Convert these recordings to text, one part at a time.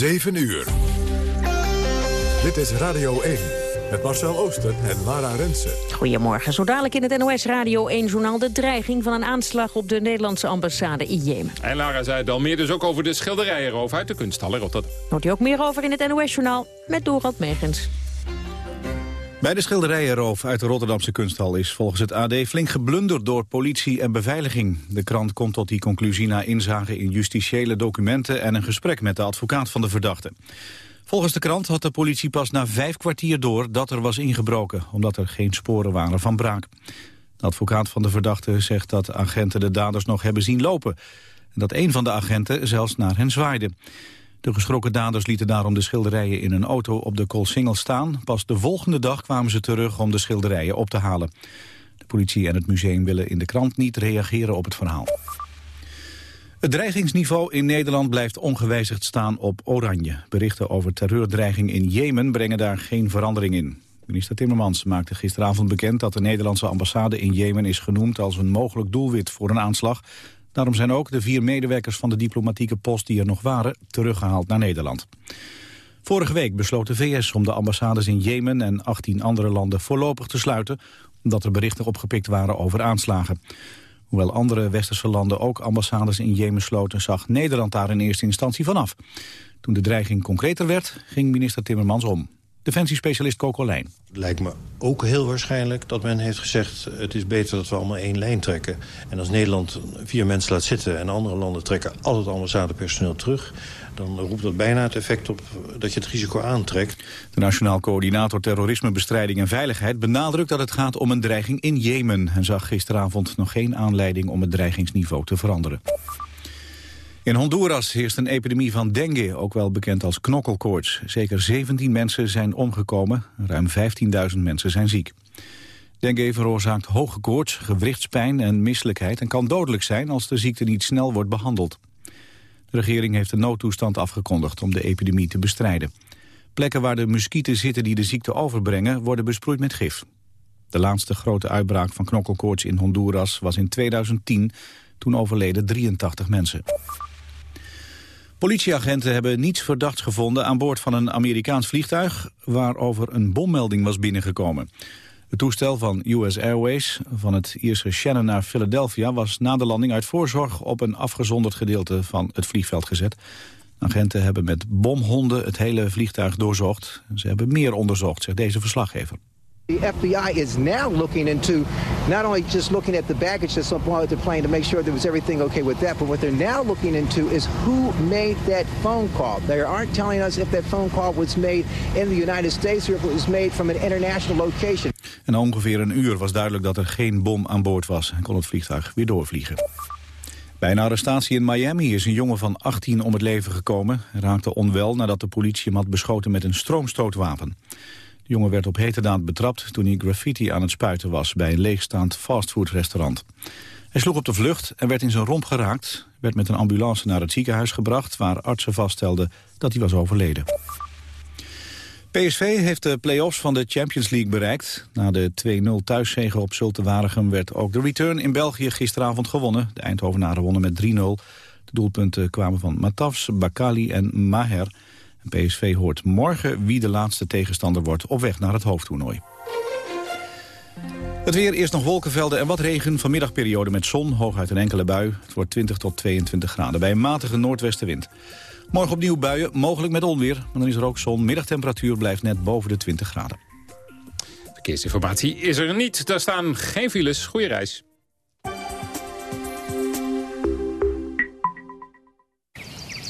7 uur. Dit is Radio 1 met Marcel Oosten en Lara Rensen. Goedemorgen. Zo dadelijk in het NOS Radio 1-journaal... de dreiging van een aanslag op de Nederlandse ambassade in Jemen. En Lara zei het al meer dus ook over de schilderijen uit de kunsthal in Rotterdam. Hoort u ook meer over in het NOS-journaal met Dorald Megens. Bij de schilderijenroof uit de Rotterdamse kunsthal is volgens het AD flink geblunderd door politie en beveiliging. De krant komt tot die conclusie na inzage in justitiële documenten en een gesprek met de advocaat van de verdachte. Volgens de krant had de politie pas na vijf kwartier door dat er was ingebroken, omdat er geen sporen waren van braak. De advocaat van de verdachte zegt dat agenten de daders nog hebben zien lopen. En dat een van de agenten zelfs naar hen zwaaide. De geschrokken daders lieten daarom de schilderijen in een auto op de Koolsingel staan. Pas de volgende dag kwamen ze terug om de schilderijen op te halen. De politie en het museum willen in de krant niet reageren op het verhaal. Het dreigingsniveau in Nederland blijft ongewijzigd staan op oranje. Berichten over terreurdreiging in Jemen brengen daar geen verandering in. Minister Timmermans maakte gisteravond bekend dat de Nederlandse ambassade in Jemen is genoemd als een mogelijk doelwit voor een aanslag. Daarom zijn ook de vier medewerkers van de diplomatieke post die er nog waren teruggehaald naar Nederland. Vorige week besloot de VS om de ambassades in Jemen en 18 andere landen voorlopig te sluiten, omdat er berichten opgepikt waren over aanslagen. Hoewel andere westerse landen ook ambassades in Jemen sloten... zag Nederland daar in eerste instantie vanaf. Toen de dreiging concreter werd, ging minister Timmermans om. Defensiespecialist Coco Lijn. Het lijkt me ook heel waarschijnlijk dat men heeft gezegd... het is beter dat we allemaal één lijn trekken. En als Nederland vier mensen laat zitten en andere landen trekken... al het ambassadepersoneel terug dan roept dat bijna het effect op dat je het risico aantrekt. De Nationaal Coördinator Terrorismebestrijding en Veiligheid benadrukt dat het gaat om een dreiging in Jemen... en zag gisteravond nog geen aanleiding om het dreigingsniveau te veranderen. In Honduras heerst een epidemie van dengue, ook wel bekend als knokkelkoorts. Zeker 17 mensen zijn omgekomen, ruim 15.000 mensen zijn ziek. Dengue veroorzaakt hoge koorts, gewrichtspijn en misselijkheid... en kan dodelijk zijn als de ziekte niet snel wordt behandeld. De regering heeft een noodtoestand afgekondigd om de epidemie te bestrijden. Plekken waar de muskieten zitten die de ziekte overbrengen worden besproeid met gif. De laatste grote uitbraak van knokkelkoorts in Honduras was in 2010. Toen overleden 83 mensen. Politieagenten hebben niets verdachts gevonden aan boord van een Amerikaans vliegtuig... waarover een bommelding was binnengekomen. Het toestel van US Airways van het Ierse Shannon naar Philadelphia... was na de landing uit voorzorg op een afgezonderd gedeelte van het vliegveld gezet. Agenten hebben met bomhonden het hele vliegtuig doorzocht. Ze hebben meer onderzocht, zegt deze verslaggever. The FBI is now looking into not only just looking at the baggage that's on board the plane to make sure there was everything okay with that, but what they're now looking into is who made that phone call. They aren't telling us if that phone call was made in the United States or if it was made from an international location. En ongeveer een uur was duidelijk dat er geen bom aan boord was en kon het vliegtuig weer doorvliegen. Bij een arrestatie in Miami is een jongen van 18 om het leven gekomen. Hij raakte onwel nadat de politie hem had beschoten met een stroomstootwapen jongen werd op heterdaad betrapt toen hij graffiti aan het spuiten was... bij een leegstaand fastfoodrestaurant. Hij sloeg op de vlucht en werd in zijn romp geraakt. Werd met een ambulance naar het ziekenhuis gebracht... waar artsen vaststelden dat hij was overleden. PSV heeft de play-offs van de Champions League bereikt. Na de 2-0 thuiszege op Zulte werd ook de return in België gisteravond gewonnen. De Eindhovenaren wonnen met 3-0. De doelpunten kwamen van Matafs, Bakali en Maher. PSV hoort morgen wie de laatste tegenstander wordt op weg naar het hoofdtoernooi. Het weer, eerst nog wolkenvelden en wat regen. Vanmiddagperiode met zon, hooguit een enkele bui. Het wordt 20 tot 22 graden bij een matige noordwestenwind. Morgen opnieuw buien, mogelijk met onweer. Maar dan is er ook zon. Middagtemperatuur blijft net boven de 20 graden. Verkeersinformatie is er niet. Daar staan geen files. Goeie reis.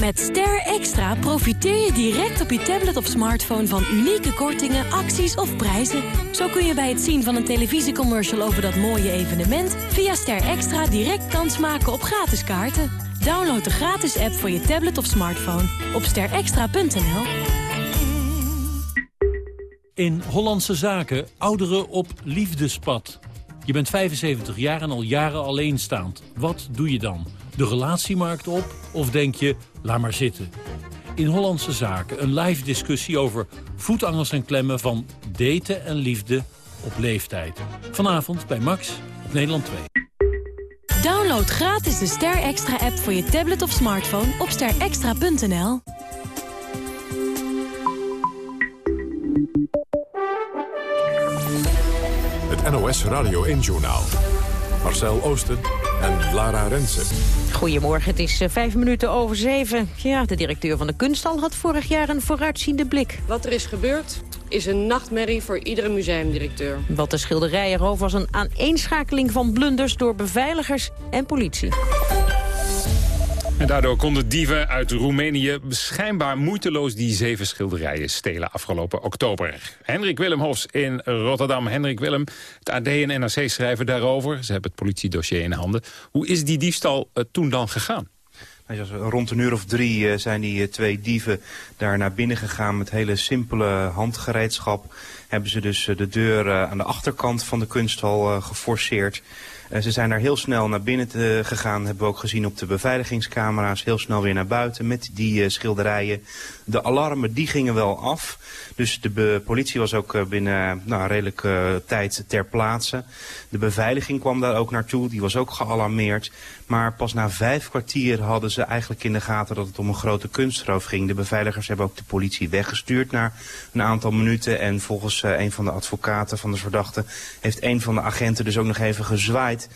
Met Ster Extra profiteer je direct op je tablet of smartphone van unieke kortingen, acties of prijzen. Zo kun je bij het zien van een televisiecommercial over dat mooie evenement via Ster Extra direct kans maken op gratis kaarten. Download de gratis app voor je tablet of smartphone op sterextra.nl. In Hollandse Zaken, ouderen op liefdespad. Je bent 75 jaar en al jaren alleenstaand. Wat doe je dan? De relatiemarkt op of denk je, laat maar zitten? In Hollandse Zaken een live discussie over voetangels en klemmen van daten en liefde op leeftijd. Vanavond bij Max op Nederland 2. Download gratis de Ster Extra app voor je tablet of smartphone op sterextra.nl. Het NOS Radio 1-journaal. Marcel Oosten en Lara Rensen. Goedemorgen, het is eh, vijf minuten over zeven. Ja, de directeur van de kunsthal had vorig jaar een vooruitziende blik. Wat er is gebeurd is een nachtmerrie voor iedere museumdirecteur. Wat de schilderijen roof was een aaneenschakeling van blunders door beveiligers en politie. En daardoor konden dieven uit Roemenië schijnbaar moeiteloos die zeven schilderijen stelen afgelopen oktober. Hendrik Willem Hofs in Rotterdam. Hendrik Willem, het AD en NRC schrijven daarover. Ze hebben het politiedossier in handen. Hoe is die diefstal uh, toen dan gegaan? Nou rond een uur of drie uh, zijn die uh, twee dieven daar naar binnen gegaan met hele simpele handgereedschap. Hebben ze dus de deur aan de achterkant van de kunsthal geforceerd. Uh, ze zijn daar heel snel naar binnen te, gegaan, hebben we ook gezien op de beveiligingscamera's. Heel snel weer naar buiten met die uh, schilderijen. De alarmen die gingen wel af. Dus de politie was ook uh, binnen nou, redelijk tijd ter plaatse. De beveiliging kwam daar ook naartoe, die was ook gealarmeerd. Maar pas na vijf kwartier hadden ze eigenlijk in de gaten dat het om een grote kunstroof ging. De beveiligers hebben ook de politie weggestuurd na een aantal minuten. En volgens een van de advocaten van de verdachte heeft een van de agenten dus ook nog even gezwaaid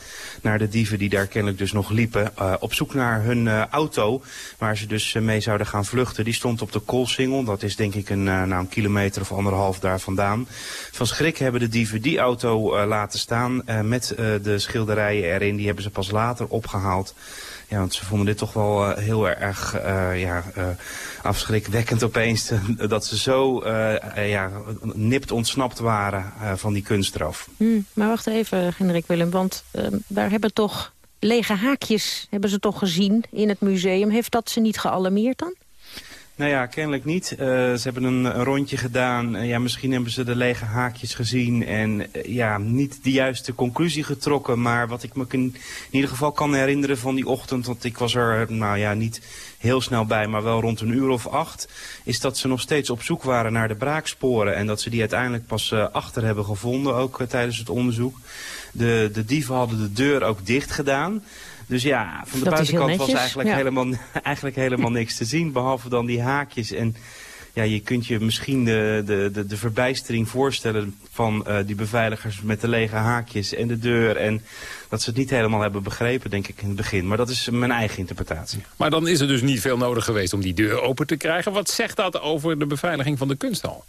naar de dieven die daar kennelijk dus nog liepen. Op zoek naar hun auto, waar ze dus mee zouden gaan vluchten. Die stond op de Koolsingel. Dat is denk ik een, nou, een kilometer of anderhalf daar vandaan. Van schrik hebben de dieven die auto laten staan met de schilderijen erin. Die hebben ze pas later opgehaald. Ja, want ze vonden dit toch wel heel erg ja, afschrikwekkend opeens. dat ze zo ja, nipt ontsnapt waren van die kunstroof. Hmm, maar wacht even, Hendrik Willem, want uh, daar hebben toch lege haakjes hebben ze toch gezien in het museum. Heeft dat ze niet gealarmeerd dan? Nou ja, kennelijk niet. Uh, ze hebben een, rondje gedaan. Uh, ja, misschien hebben ze de lege haakjes gezien en uh, ja, niet de juiste conclusie getrokken. Maar wat ik me in, in, ieder geval kan herinneren van die ochtend, want ik was er nou ja, niet heel snel bij, maar wel rond een uur of acht, is dat ze nog steeds op zoek waren naar de braaksporen. En dat ze die uiteindelijk pas achter hebben gevonden, ook tijdens het onderzoek. De, de dieven hadden de deur ook dicht gedaan. Dus ja, van de dat buitenkant was eigenlijk, ja. helemaal, eigenlijk helemaal niks te zien. Behalve dan die haakjes. En ja, je kunt je misschien de, de, de, de verbijstering voorstellen van uh, die beveiligers met de lege haakjes en de deur. En dat ze het niet helemaal hebben begrepen, denk ik, in het begin. Maar dat is mijn eigen interpretatie. Maar dan is er dus niet veel nodig geweest om die deur open te krijgen. Wat zegt dat over de beveiliging van de kunsthal?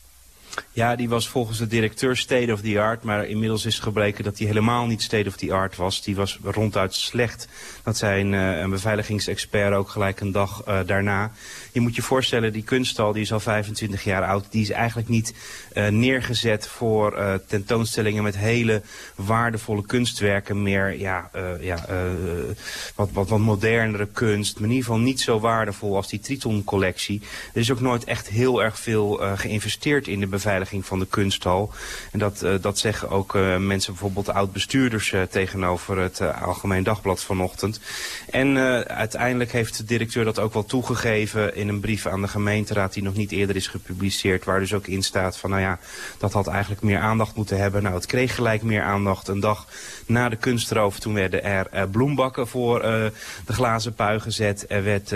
Ja, die was volgens de directeur state of the art. Maar inmiddels is gebleken dat die helemaal niet state of the art was. Die was ronduit slecht. Dat zei een, uh, een beveiligingsexpert ook gelijk een dag uh, daarna. Je moet je voorstellen, die kunsthal die is al 25 jaar oud. Die is eigenlijk niet uh, neergezet voor tentoonstellingen met hele waardevolle kunstwerken. Meer ja, ja, wat, wat, wat modernere kunst. Maar in ieder geval niet zo waardevol als die Triton collectie. Er is ook nooit echt heel erg veel geïnvesteerd in de beveiliging van de kunsthal. En dat, dat zeggen ook mensen, bijvoorbeeld oud-bestuurders tegenover het Algemeen Dagblad vanochtend. En uiteindelijk heeft de directeur dat ook wel toegegeven in een brief aan de gemeenteraad die nog niet eerder is gepubliceerd. Waar dus ook in staat van, nou ja, dat had eigenlijk meer aandacht moeten hebben. Nou, het kreeg gelijk meer aandacht. Een dag na de kunstroof, toen werden er bloembakken voor de glazen pui gezet. Er werd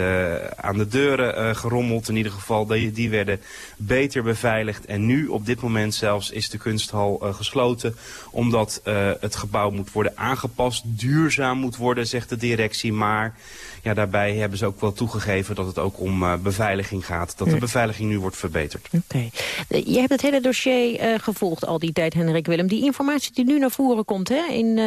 aan de deuren gerommeld, in ieder geval. Die, die werden beter beveiligd. En nu, op dit moment zelfs, is de kunsthal gesloten. Omdat het gebouw moet worden aangepast, duurzaam moet worden, zegt de directie. Maar ja, daarbij hebben ze ook wel toegegeven dat het ook om uh, beveiliging gaat. Dat de beveiliging nu wordt verbeterd. Oké. Okay. Je hebt het hele dossier gevolgd al die tijd, Hendrik Willem. Die informatie die nu naar voren komt hè, in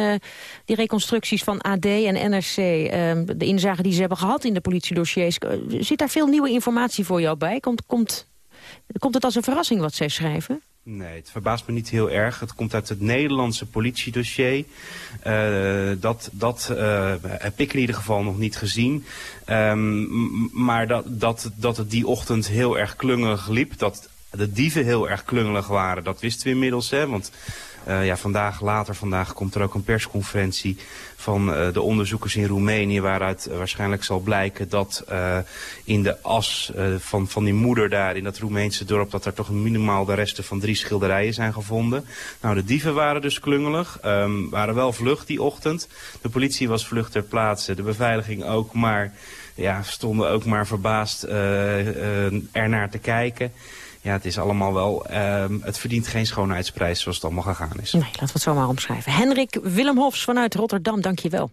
die reconstructies van AD en NRC... de inzagen die ze hebben gehad in de politiedossiers... zit daar veel nieuwe informatie voor jou bij? Komt, komt Komt het als een verrassing wat zij schrijven? Nee, het verbaast me niet heel erg. Het komt uit het Nederlandse politiedossier. Uh, dat dat uh, heb ik in ieder geval nog niet gezien. Um, maar dat, dat, dat het die ochtend heel erg klungelig liep, dat de dieven heel erg klungelig waren. Dat wisten we inmiddels, hè, want uh, ja, vandaag, later vandaag komt er ook een persconferentie van uh, de onderzoekers in Roemenië... waaruit waarschijnlijk zal blijken dat in de as van, van die moeder daar... in dat Roemeense dorp, dat er toch minimaal de resten van drie schilderijen zijn gevonden. Nou, de dieven waren dus klungelig, um, waren wel vlug die ochtend. De politie was vlug ter plaatse, de beveiliging ook, maar ja, stonden ook maar verbaasd ernaar te kijken ja, het is allemaal wel... Uh, het verdient geen schoonheidsprijs zoals het allemaal gegaan is. Nee, laten we het zo maar omschrijven. Henrik Willem Hofs vanuit Rotterdam, dank je wel.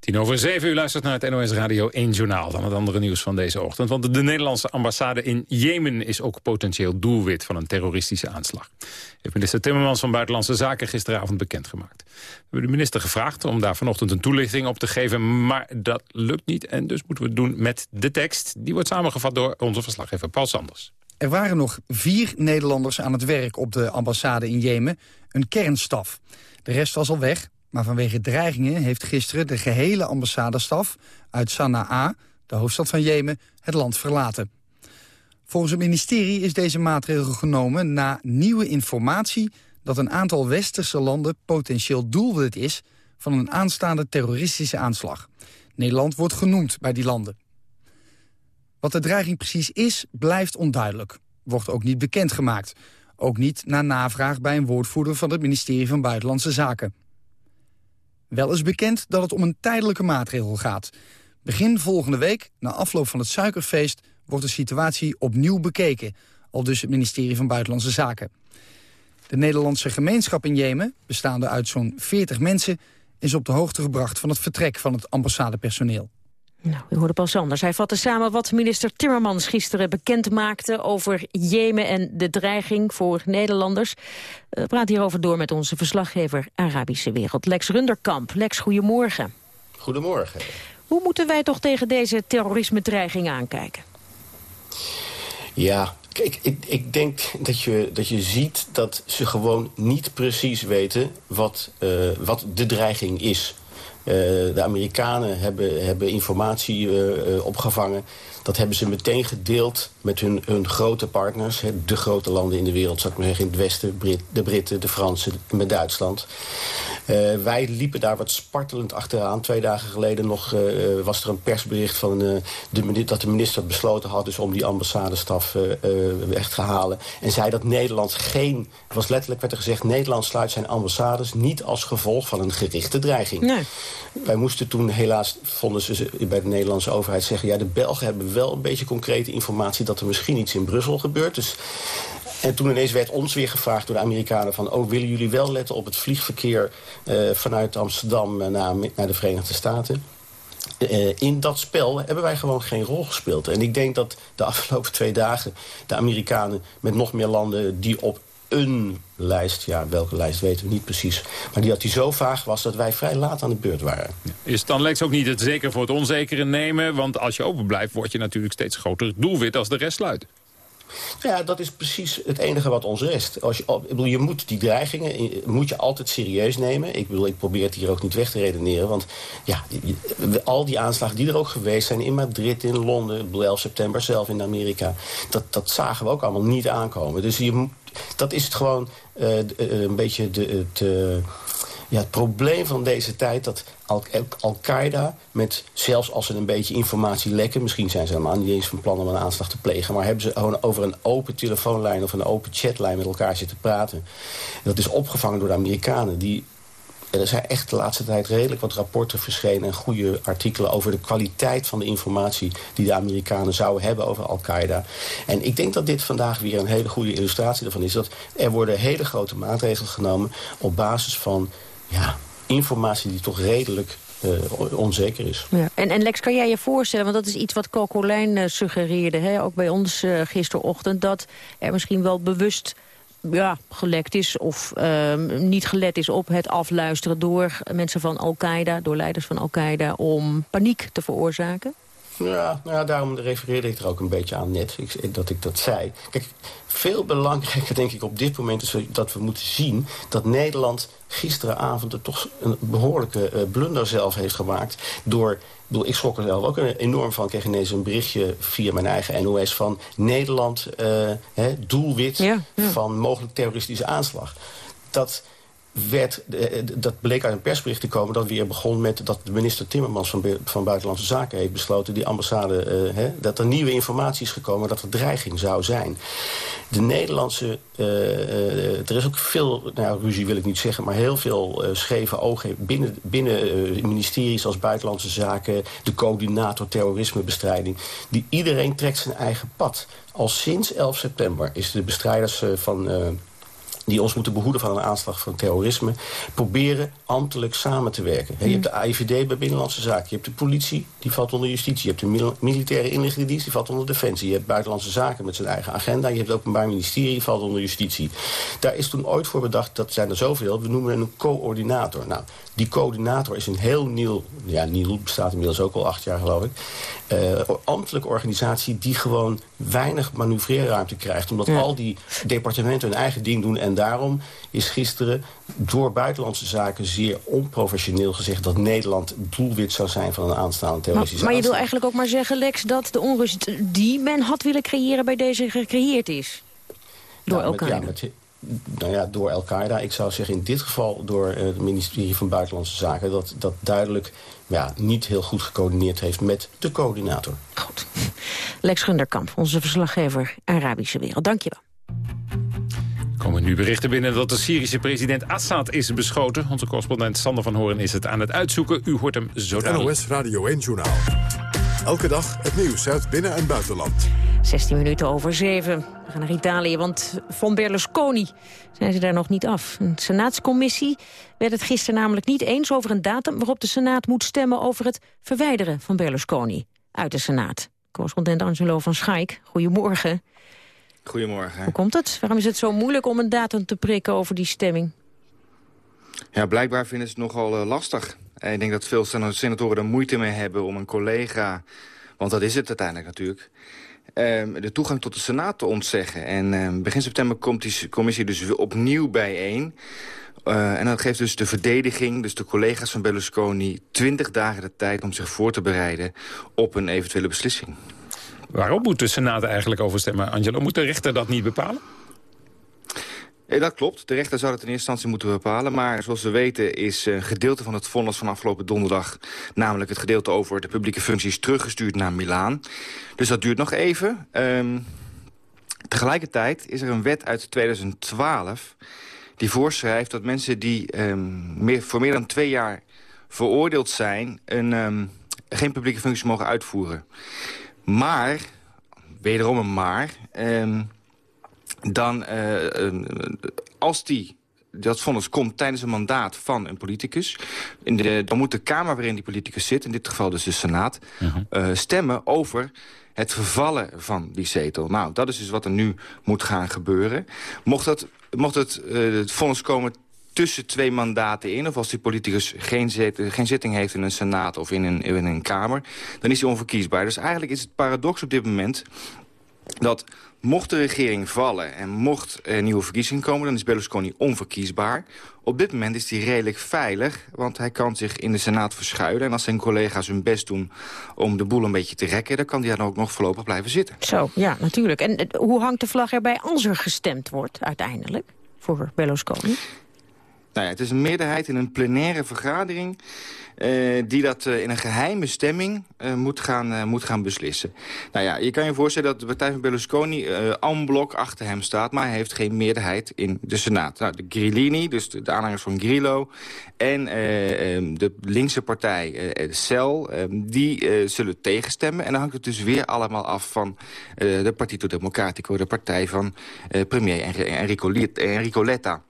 Tien over zeven u luistert naar het NOS Radio 1 Journaal. Dan het andere nieuws van deze ochtend. Want de Nederlandse ambassade in Jemen is ook potentieel doelwit van een terroristische aanslag. Heeft minister Timmermans van Buitenlandse Zaken gisteravond bekendgemaakt. We hebben de minister gevraagd om daar vanochtend een toelichting op te geven. Maar dat lukt niet en dus moeten we het doen met de tekst. Die wordt samengevat door onze verslaggever Paul Sanders. Er waren nog vier Nederlanders aan het werk op de ambassade in Jemen. Een kernstaf. De rest was al weg, maar vanwege dreigingen heeft gisteren de gehele ambassadestaf uit Sana'a, de hoofdstad van Jemen, het land verlaten. Volgens het ministerie is deze maatregel genomen na nieuwe informatie dat een aantal westerse landen potentieel doelwit is van een aanstaande terroristische aanslag. Nederland wordt genoemd bij die landen. Wat de dreiging precies is, blijft onduidelijk. Wordt ook niet bekendgemaakt. Ook niet na navraag bij een woordvoerder van het ministerie van Buitenlandse Zaken. Wel is bekend dat het om een tijdelijke maatregel gaat. Begin volgende week, na afloop van het suikerfeest... wordt de situatie opnieuw bekeken, al dus het ministerie van Buitenlandse Zaken. De Nederlandse gemeenschap in Jemen, bestaande uit zo'n 40 mensen... is op de hoogte gebracht van het vertrek van het ambassadepersoneel. Nou, u hoorde Paul Sanders. Hij vatte samen wat minister Timmermans gisteren bekend maakte... over Jemen en de dreiging voor Nederlanders. We praten hierover door met onze verslaggever Arabische Wereld, Lex Runderkamp. Lex, goedemorgen. Goedemorgen. Hoe moeten wij toch tegen deze terrorisme-dreiging aankijken? Ja, kijk, ik, ik denk dat je, dat je ziet dat ze gewoon niet precies weten wat, uh, wat de dreiging is. Uh, de Amerikanen hebben, hebben informatie uh, opgevangen. Dat hebben ze meteen gedeeld met hun, hun grote partners. de grote landen in de wereld, zou ik maar zeggen. In het Westen, Brit, de Britten, de Fransen en met Duitsland. Uh, wij liepen daar wat spartelend achteraan. Twee dagen geleden nog uh, was er een persbericht van, uh, de, dat de minister besloten had... Dus om die ambassadestaf weg te halen. En zei dat Nederland geen... was letterlijk werd er gezegd... Nederland sluit zijn ambassades niet als gevolg van een gerichte dreiging. Nee. Wij moesten toen helaas, vonden ze bij de Nederlandse overheid zeggen... ja, de Belgen hebben wel een beetje concrete informatie... dat er misschien iets in Brussel gebeurt. Dus en toen ineens werd ons weer gevraagd door de Amerikanen... van, oh, willen jullie wel letten op het vliegverkeer... Uh, vanuit Amsterdam naar, naar de Verenigde Staten? Uh, in dat spel hebben wij gewoon geen rol gespeeld. En ik denk dat de afgelopen twee dagen de Amerikanen met nog meer landen... die op een lijst, ja, welke lijst weten we niet precies... maar die dat die zo vaag was dat wij vrij laat aan de beurt waren. Is dan Lex ook niet het zeker voor het onzekere nemen? Want als je open blijft, word je natuurlijk steeds groter doelwit als de rest sluit. Ja, dat is precies het enige wat ons rest. Als je, ik bedoel, je moet die dreigingen moet je altijd serieus nemen. Ik, bedoel, ik probeer het hier ook niet weg te redeneren. Want ja, al die aanslagen die er ook geweest zijn... in Madrid, in Londen, ik bedoel, 11 september zelf in Amerika... dat, dat zagen we ook allemaal niet aankomen. Dus je, dat is het gewoon uh, een beetje de, het... Ja, het probleem van deze tijd dat Al-Qaeda... met zelfs als ze een beetje informatie lekken... misschien zijn ze helemaal niet eens van plan om een aanslag te plegen... maar hebben ze gewoon over een open telefoonlijn of een open chatlijn met elkaar zitten praten. En dat is opgevangen door de Amerikanen... die er zijn echt de laatste tijd redelijk wat rapporten verschenen... en goede artikelen over de kwaliteit van de informatie... die de Amerikanen zouden hebben over Al-Qaeda. En ik denk dat dit vandaag weer een hele goede illustratie ervan is... dat er worden hele grote maatregelen genomen... op basis van ja, informatie die toch redelijk uh, onzeker is. Ja. En, en Lex, kan jij je voorstellen, want dat is iets wat Cocolijn uh, suggereerde... Hè, ook bij ons uh, gisterochtend, dat er misschien wel bewust ja, gelekt is... of ehm, niet gelet is op het afluisteren door mensen van Al-Qaeda... door leiders van Al-Qaeda om paniek te veroorzaken? Ja, nou ja, daarom refereerde ik er ook een beetje aan net, ik, dat ik dat zei. Kijk, veel belangrijker denk ik op dit moment is dat we moeten zien... dat Nederland gisteravond er toch een behoorlijke uh, blunder zelf heeft gemaakt... door, ik, bedoel, ik schrok er zelf ook enorm van. Ik kreeg ineens een berichtje via mijn eigen NOS van... Nederland, uh, hè, doelwit van mogelijk terroristische aanslag. Dat werd, eh, dat bleek uit een persbericht te komen... dat weer begon met dat de minister Timmermans van, van Buitenlandse Zaken heeft besloten... die ambassade, hè, dat er nieuwe informatie is gekomen... dat er dreiging zou zijn. De Nederlandse... Er is ook veel, nou ruzie wil ik niet zeggen... maar heel veel scheve ogen binnen, binnen ministeries als Buitenlandse Zaken... de coördinator terrorismebestrijding. Die, iedereen trekt zijn eigen pad. Al sinds 11 september is de bestrijders van die ons moeten behoeden van een aanslag van terrorisme... proberen ambtelijk samen te werken. Je hebt de AIVD bij Binnenlandse Zaken. Je hebt de politie, die valt onder justitie. Je hebt de militaire inlichtingendienst, die valt onder defensie. Je hebt buitenlandse zaken met zijn eigen agenda. Je hebt het openbaar ministerie, die valt onder justitie. Daar is toen ooit voor bedacht, dat zijn er zoveel... we noemen een coördinator. Nou, die coördinator is een heel nieuw... ja, nieuw bestaat inmiddels ook al acht jaar, geloof ik... Uh, ambtelijke organisatie die gewoon weinig manoeuvreerruimte krijgt. Omdat al die departementen hun eigen ding doen. En daarom is gisteren door buitenlandse zaken zeer onprofessioneel gezegd... dat Nederland doelwit zou zijn van een aanstaande terroristische Maar, maar je wil eigenlijk ook maar zeggen, Lex, dat de onrust die men had willen creëren... bij deze gecreëerd is? Door elkaar. Ja, met, nou ja, door Al-Qaeda. Ik zou zeggen in dit geval door uh, het ministerie van Buitenlandse Zaken... dat dat duidelijk ja, niet heel goed gecoördineerd heeft met de coördinator. Goed. Lex Gunderkamp, onze verslaggever Arabische Wereld. Dank je wel. komen nu berichten binnen dat de Syrische president Assad is beschoten. Onze correspondent Sander van Horen is het aan het uitzoeken. U hoort hem zo dadelijk. NOS Radio 1 Journaal. Elke dag het nieuws uit binnen- en buitenland. 16 minuten over 7. We gaan naar Italië, want van Berlusconi zijn ze daar nog niet af. Een senaatscommissie werd het gisteren namelijk niet eens over een datum... waarop de Senaat moet stemmen over het verwijderen van Berlusconi uit de Senaat. Correspondent Angelo van Schaik, goedemorgen. Goedemorgen. Hoe komt het? Waarom is het zo moeilijk om een datum te prikken over die stemming? Ja, blijkbaar vinden ze het nogal uh, lastig. En ik denk dat veel senatoren er moeite mee hebben om een collega... want dat is het uiteindelijk natuurlijk... Um, de toegang tot de Senaat te ontzeggen. En um, begin september komt die commissie dus opnieuw bijeen. Uh, en dat geeft dus de verdediging, dus de collega's van Berlusconi... 20 dagen de tijd om zich voor te bereiden op een eventuele beslissing. Waarom moet de Senaat eigenlijk overstemmen, Angelo? Moet de rechter dat niet bepalen? Eh, dat klopt. De rechter zou het in eerste instantie moeten bepalen. Maar zoals we weten is een gedeelte van het vonnis van afgelopen donderdag... namelijk het gedeelte over de publieke functies teruggestuurd naar Milaan. Dus dat duurt nog even. Um, tegelijkertijd is er een wet uit 2012 die voorschrijft dat mensen die um, meer, voor meer dan twee jaar veroordeeld zijn... Een, um, geen publieke functie mogen uitvoeren. Maar, wederom een maar... dan, uh, als die dat vonnis komt tijdens een mandaat van een politicus... In de, dan moet de Kamer waarin die politicus zit, in dit geval dus de Senaat... Uh -huh. uh, stemmen over het vervallen van die zetel. Nou, dat is dus wat er nu moet gaan gebeuren. Mocht, dat, mocht het, uh, het vonnis komen tussen twee mandaten in... of als die politicus geen, zet, geen zitting heeft in een senaat of in een, in een kamer... dan is hij onverkiesbaar. Dus eigenlijk is het paradox op dit moment dat mocht de regering vallen en mocht er nieuwe verkiezingen komen... dan is Berlusconi onverkiesbaar. Op dit moment is hij redelijk veilig, want hij kan zich in de Senaat verschuilen. En als zijn collega's hun best doen om de boel een beetje te rekken... dan kan hij dan ook nog voorlopig blijven zitten. Zo, ja, natuurlijk. En hoe hangt de vlag erbij als er gestemd wordt uiteindelijk voor Berlusconi? Nou ja, het is een meerderheid in een plenaire vergadering... Uh, die dat uh, in een geheime stemming uh, moet, gaan, moet gaan beslissen. Nou ja, je kan je voorstellen dat de partij van Berlusconi en blok achter hem staat... maar hij heeft geen meerderheid in de Senaat. Nou, de Grillini, dus de, de aanhangers van Grillo... en um, de linkse partij Cel, die zullen tegenstemmen. En dan hangt het dus weer allemaal af van de Partito Democratico... de partij van premier Enrico, Enrico Letta.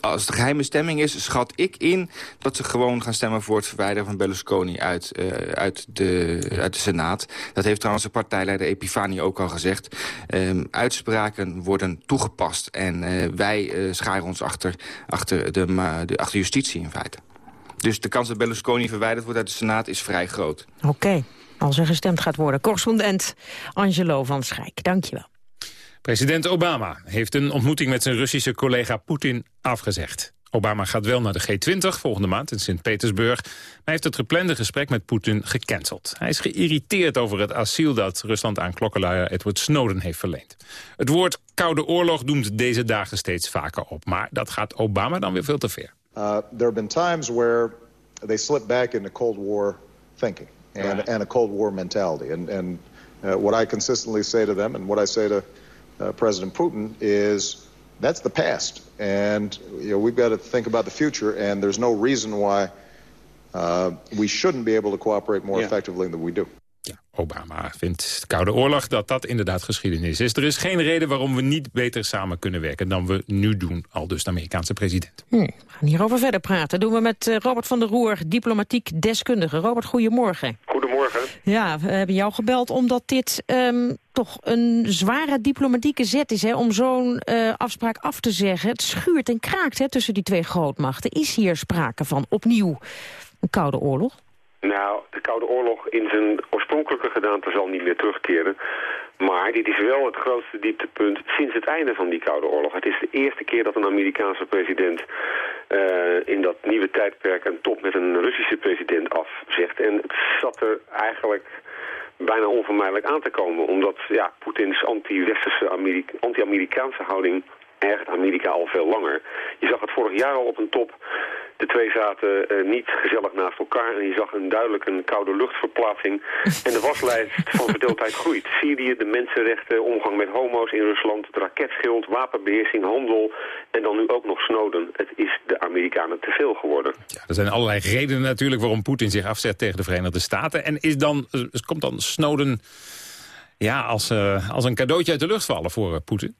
Als het geheime stemming is, schat ik in dat ze gewoon gaan stemmen voor het verwijderen van Berlusconi uit, uh, uit, de, uit de Senaat. Dat heeft trouwens de partijleider Epifani ook al gezegd. Um, uitspraken worden toegepast en uh, wij scharen ons achter, achter, de, de, achter justitie in feite. Dus de kans dat Berlusconi verwijderd wordt uit de Senaat is vrij groot. Oké, als er gestemd gaat worden. Correspondent Angelo van Schijk, dankjewel. President Obama heeft een ontmoeting met zijn Russische collega Poetin afgezegd. Obama gaat wel naar de G20 volgende maand in Sint-Petersburg... maar heeft het geplande gesprek met Poetin gecanceld. Hij is geïrriteerd over het asiel dat Rusland aan klokkenluier Edward Snowden heeft verleend. Het woord Koude Oorlog doemt deze dagen steeds vaker op... maar dat gaat Obama dan weer veel te ver. Uh, there have been times where they slip back into Cold War thinking and, and a Cold War mentality. And, and uh, what I consistently say to them and what I say to uh, President Putin is that's the past. And you know, we've got to think about the future, and there's no reason why uh, we shouldn't be able to cooperate more effectively than we do. Ja, Obama vindt de Koude Oorlog dat dat inderdaad geschiedenis is. Er is geen reden waarom we niet beter samen kunnen werken dan we nu doen, al dus de Amerikaanse president. Hm, we gaan hierover verder praten. doen we met eh, Robert van der Roer, diplomatiek deskundige. Robert, goedemorgen. Goedemorgen. Ja, we hebben jou gebeld omdat dit um, toch een zware diplomatieke zet is... Hè, om zo'n uh, afspraak af te zeggen. Het schuurt en kraakt hè, tussen die twee grootmachten. Is hier sprake van opnieuw een koude oorlog? Nou, de Koude Oorlog in zijn oorspronkelijke gedaante zal niet meer terugkeren. Maar dit is wel het grootste dieptepunt sinds het einde van die Koude Oorlog. Het is de eerste keer dat een Amerikaanse president uh, in dat nieuwe tijdperk een top met een Russische president afzegt. En het zat er eigenlijk bijna onvermijdelijk aan te komen. Omdat ja, Poetins anti-westerse, anti-Amerikaanse houding ergert Amerika al veel langer. Je zag het vorig jaar al op een top. De twee zaten uh, niet gezellig naast elkaar en je zag een duidelijk een koude luchtverplaatsing. En de waslijst van verdeeldheid groeit. Syrië, de mensenrechten, omgang met homo's in Rusland, het raketschild, wapenbeheersing, handel en dan nu ook nog Snowden. Het is de Amerikanen te veel geworden. Ja, er zijn allerlei redenen natuurlijk waarom Poetin zich afzet tegen de Verenigde Staten. En is dan, uh, komt dan Snowden ja, als, uh, als een cadeautje uit de lucht vallen voor uh, Poetin?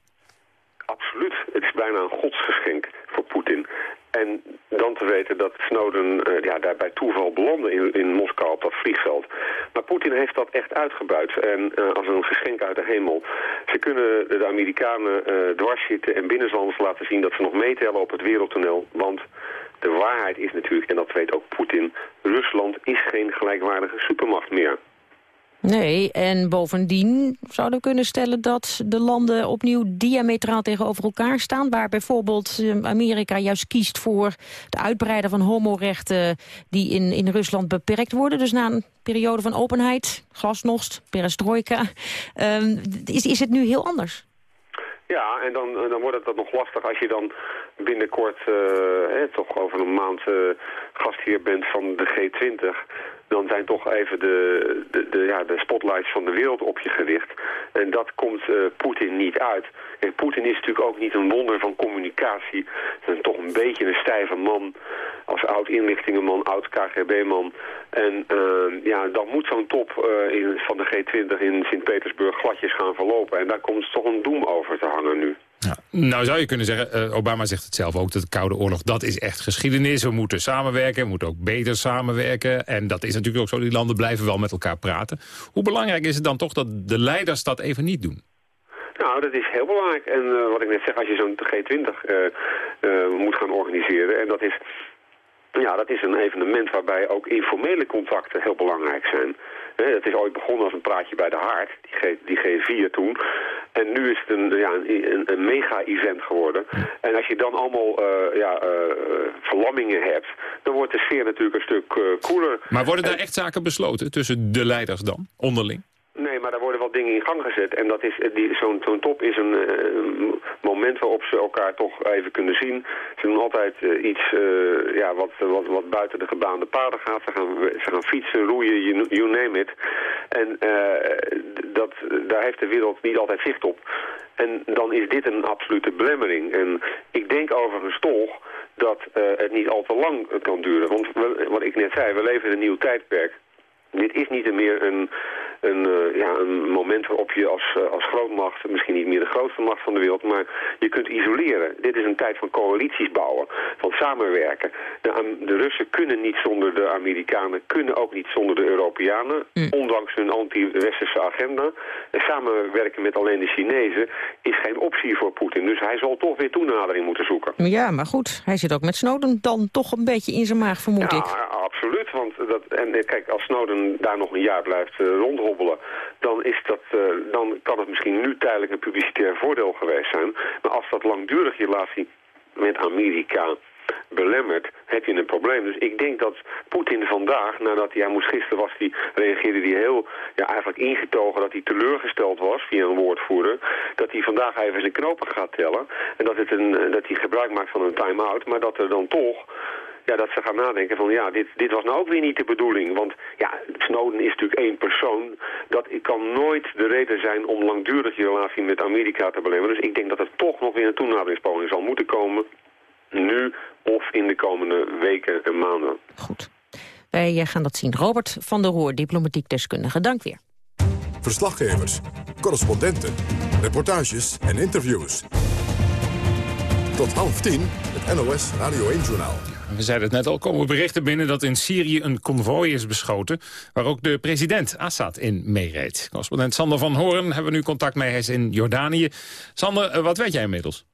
Absoluut. Het is bijna een godsgeschenk voor Poetin. En dan te weten dat Snowden uh, ja, daar bij toeval belandde in, in Moskou op dat vliegveld. Maar Poetin heeft dat echt uitgebuit. En uh, als een geschenk uit de hemel. Ze kunnen de Amerikanen uh, dwars zitten en binnenlands laten zien dat ze nog meetellen op het wereldtoneel. Want de waarheid is natuurlijk, en dat weet ook Poetin, Rusland is geen gelijkwaardige supermacht meer. Nee, en bovendien zouden we kunnen stellen dat de landen opnieuw diametraal tegenover elkaar staan. Waar bijvoorbeeld Amerika juist kiest voor de uitbreiden van homorechten die in, in Rusland beperkt worden. Dus na een periode van openheid, glasnost, perestroika, um, is, is het nu heel anders. Ja, en dan, dan wordt het dat nog lastig als je dan binnenkort, hè, toch over een maand uh, gastheer bent van de G20 dan zijn toch even de, de, ja, de spotlights van de wereld op je gericht. En dat komt Poetin niet uit. En Poetin is natuurlijk ook niet een wonder van communicatie. Is toch een beetje een stijve man. Als oud-inlichtingenman, oud-KGB-man. En uh, ja, dan moet zo'n top uh, in, van de G20 in Sint-Petersburg gladjes gaan verlopen. En daar komt toch een doem over te hangen nu. Ja. Nou zou je kunnen zeggen, uh, Obama zegt het zelf ook, dat de Koude Oorlog, dat is echt geschiedenis. We moeten samenwerken, we moeten ook beter samenwerken. En dat is natuurlijk ook zo, die landen blijven wel met elkaar praten. Hoe belangrijk is het dan toch dat de leiders dat even niet doen? Nou, dat is heel belangrijk. En uh, wat ik net zeg, als je zo'n G20 uh, moet gaan organiseren... en dat is ja, dat is een evenement waarbij ook informele contacten heel belangrijk zijn. Het is ooit begonnen als een praatje bij de haard, die, G, die G4 toen. En nu is het een, ja, een, een mega-event geworden. En als je dan allemaal uh, ja, uh, verlammingen hebt, dan wordt de sfeer natuurlijk een stuk uh, koeler. Maar worden daar echt zaken besloten tussen de leiders dan, onderling? Nee, maar daar worden wel dingen in gang gezet. En dat is zo'n zo'n top is een uh, moment waarop ze elkaar toch even kunnen zien. Ze doen altijd uh, iets ja, wat, wat, wat buiten de gebaande paden gaat. Ze gaan, ze gaan fietsen, roeien, you, you name it. En dat, daar heeft de wereld niet altijd zicht op. En dan is dit een absolute belemmering. En ik denk overigens toch dat het niet al te lang kan duren. Want wat ik net zei, we leven in een nieuw tijdperk. Dit is niet meer een, een, uh, ja, een moment waarop je als, uh, als grootmacht, misschien niet meer de grootste macht van de wereld, maar je kunt isoleren. Dit is een tijd van coalities bouwen, van samenwerken. De, de Russen kunnen niet zonder de Amerikanen, kunnen ook niet zonder de Europeanen, mm. ondanks hun anti-westerse agenda. En samenwerken met alleen de Chinezen is geen optie voor Poetin. Dus hij zal toch weer toenadering moeten zoeken. Ja, maar goed, hij zit ook met Snowden dan toch een beetje in zijn maag, vermoed ja, ik. Absoluut. Want dat, en kijk, als Snowden daar nog een jaar blijft uh, rondhobbelen, dan, is dat, uh, dan kan het misschien nu tijdelijk een publicitair voordeel geweest zijn. Maar als dat langdurig je relatie met Amerika belemmert, heb je een probleem. Dus ik denk dat Poetin vandaag, nadat hij, hij moest gisteren was, die, reageerde hij heel ja, eigenlijk ingetogen dat hij teleurgesteld was via een woordvoerder, dat hij vandaag even zijn knopen gaat tellen en dat, het een, dat hij gebruik maakt van een time-out, maar dat er dan toch ja, dat ze gaan nadenken van ja, dit, dit was nou ook weer niet de bedoeling. Want ja, Snowden is natuurlijk één persoon. Dat kan nooit de reden zijn om langdurig je relatie met Amerika te belemmeren. Dus ik denk dat er toch nog weer een toenaderingspoging zal moeten komen. Nu of in de komende weken en maanden. Goed. Wij gaan dat zien. Robert van der Hoor, diplomatiek deskundige. Dank weer. Verslaggevers, correspondenten, reportages en interviews. Tot half tien, het NOS Radio 1-journaal. We zeiden het net al, komen berichten binnen dat in Syrië een konvooi is beschoten... waar ook de president Assad in meereed. Correspondent Sander van Hoorn hebben we nu contact mee. Hij is in Jordanië. Sander, wat weet jij inmiddels?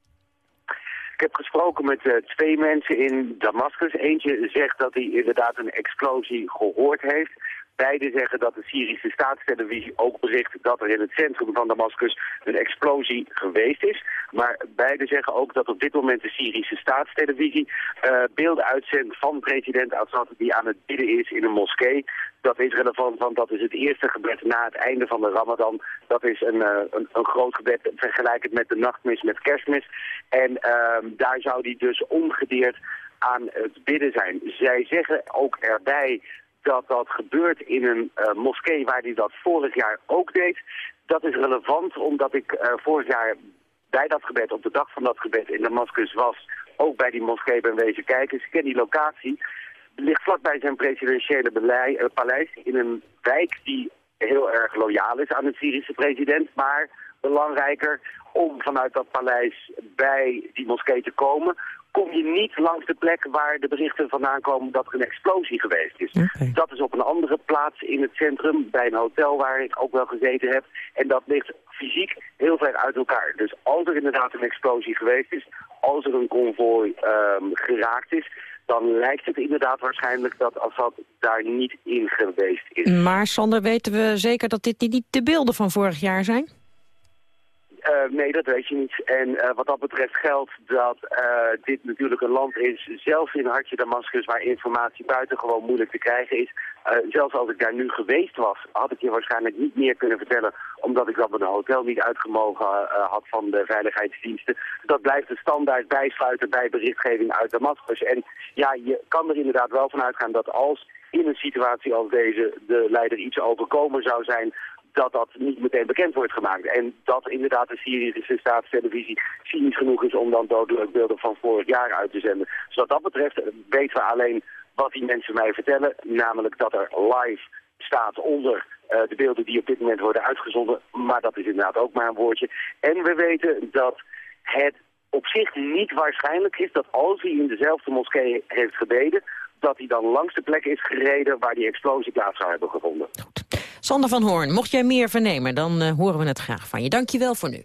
Ik heb gesproken met uh, twee mensen in Damascus. Eentje zegt dat hij inderdaad een explosie gehoord heeft. Beiden zeggen dat de Syrische staatstelevisie ook bericht dat er in het centrum van Damascus een explosie geweest is. Maar beiden zeggen ook dat op dit moment de Syrische staatstelevisie uh, beelden uitzendt van president Assad die aan het bidden is in een moskee. Dat is relevant, want dat is het eerste gebed na het einde van de Ramadan. Dat is een, uh, een, groot gebed, vergelijkend met de nachtmis met kerstmis. En uh, daar zou die dus omgedeerd aan het bidden zijn. Zij zeggen ook erbij dat dat gebeurt in een uh, moskee waar hij dat vorig jaar ook deed. Dat is relevant omdat ik uh, vorig jaar bij dat gebed, op de dag van dat gebed in Damascus was, ook bij die moskee ben wezen kijken. Dus ik ken die locatie. Ligt vlakbij zijn presidentiële uh, paleis in een wijk die heel erg loyaal is aan de Syrische president. Maar belangrijker, om vanuit dat paleis bij die moskee te komen, kom je niet langs de plek waar de berichten vandaan komen dat er een explosie geweest is. Okay. Dat is op een andere plaats in het centrum, bij een hotel waar ik ook wel gezeten heb. En dat ligt fysiek heel ver uit elkaar. Dus als er inderdaad een explosie geweest is, als er een konvooi um, geraakt is, dan lijkt het inderdaad waarschijnlijk dat Assad daar niet in geweest is. Maar Sander, weten we zeker dat dit niet de beelden van vorig jaar zijn? Uh, nee, dat weet je niet. En uh, wat dat betreft geldt dat uh, dit natuurlijk een land is, zelfs in hartje Damascus, waar informatie buitengewoon moeilijk te krijgen is. zelfs als ik daar nu geweest was, had ik je waarschijnlijk niet meer kunnen vertellen, omdat ik dat met een hotel niet uitgemogen had van de veiligheidsdiensten. Dat blijft de standaard bijsluiten bij berichtgeving uit Damascus. En ja, je kan er inderdaad wel van uitgaan dat als in een situatie als deze de leider iets overkomen zou zijn, dat dat niet meteen bekend wordt gemaakt. En dat inderdaad de Syrische staatstelevisie cynisch genoeg is om dan dodelijk beelden van vorig jaar uit te zenden. Dus wat dat betreft weten we alleen wat die mensen mij vertellen, namelijk dat er live staat onder uh, de beelden die op dit moment worden uitgezonden, maar dat is inderdaad ook maar een woordje. En we weten dat het op zich niet waarschijnlijk is dat als hij in dezelfde moskee heeft gebeden, dat hij dan langs de plek is gereden waar die explosie plaats zou hebben gevonden. Sander van Hoorn, mocht jij meer vernemen, dan uh, horen we het graag van je. Dank je wel voor nu.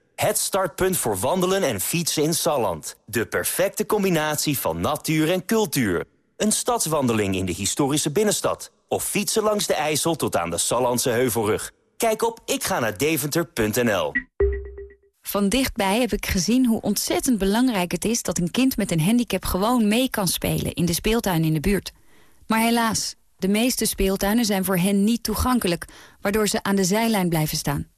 Het startpunt voor wandelen en fietsen in Salland. De perfecte combinatie van natuur en cultuur. Een stadswandeling in de historische binnenstad. Of fietsen langs de IJssel tot aan de Sallandse Heuvelrug. Kijk op ikga-naar-deventer.nl. Van dichtbij heb ik gezien hoe ontzettend belangrijk het is... dat een kind met een handicap gewoon mee kan spelen in de speeltuin in de buurt. Maar helaas, de meeste speeltuinen zijn voor hen niet toegankelijk... waardoor ze aan de zijlijn blijven staan.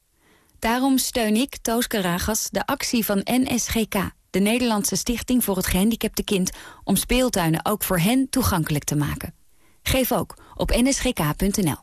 Daarom steun ik, Toos Karagas, de actie van NSGK... de Nederlandse Stichting voor het Gehandicapte Kind... om speeltuinen ook voor hen toegankelijk te maken. Geef ook op nsgk.nl.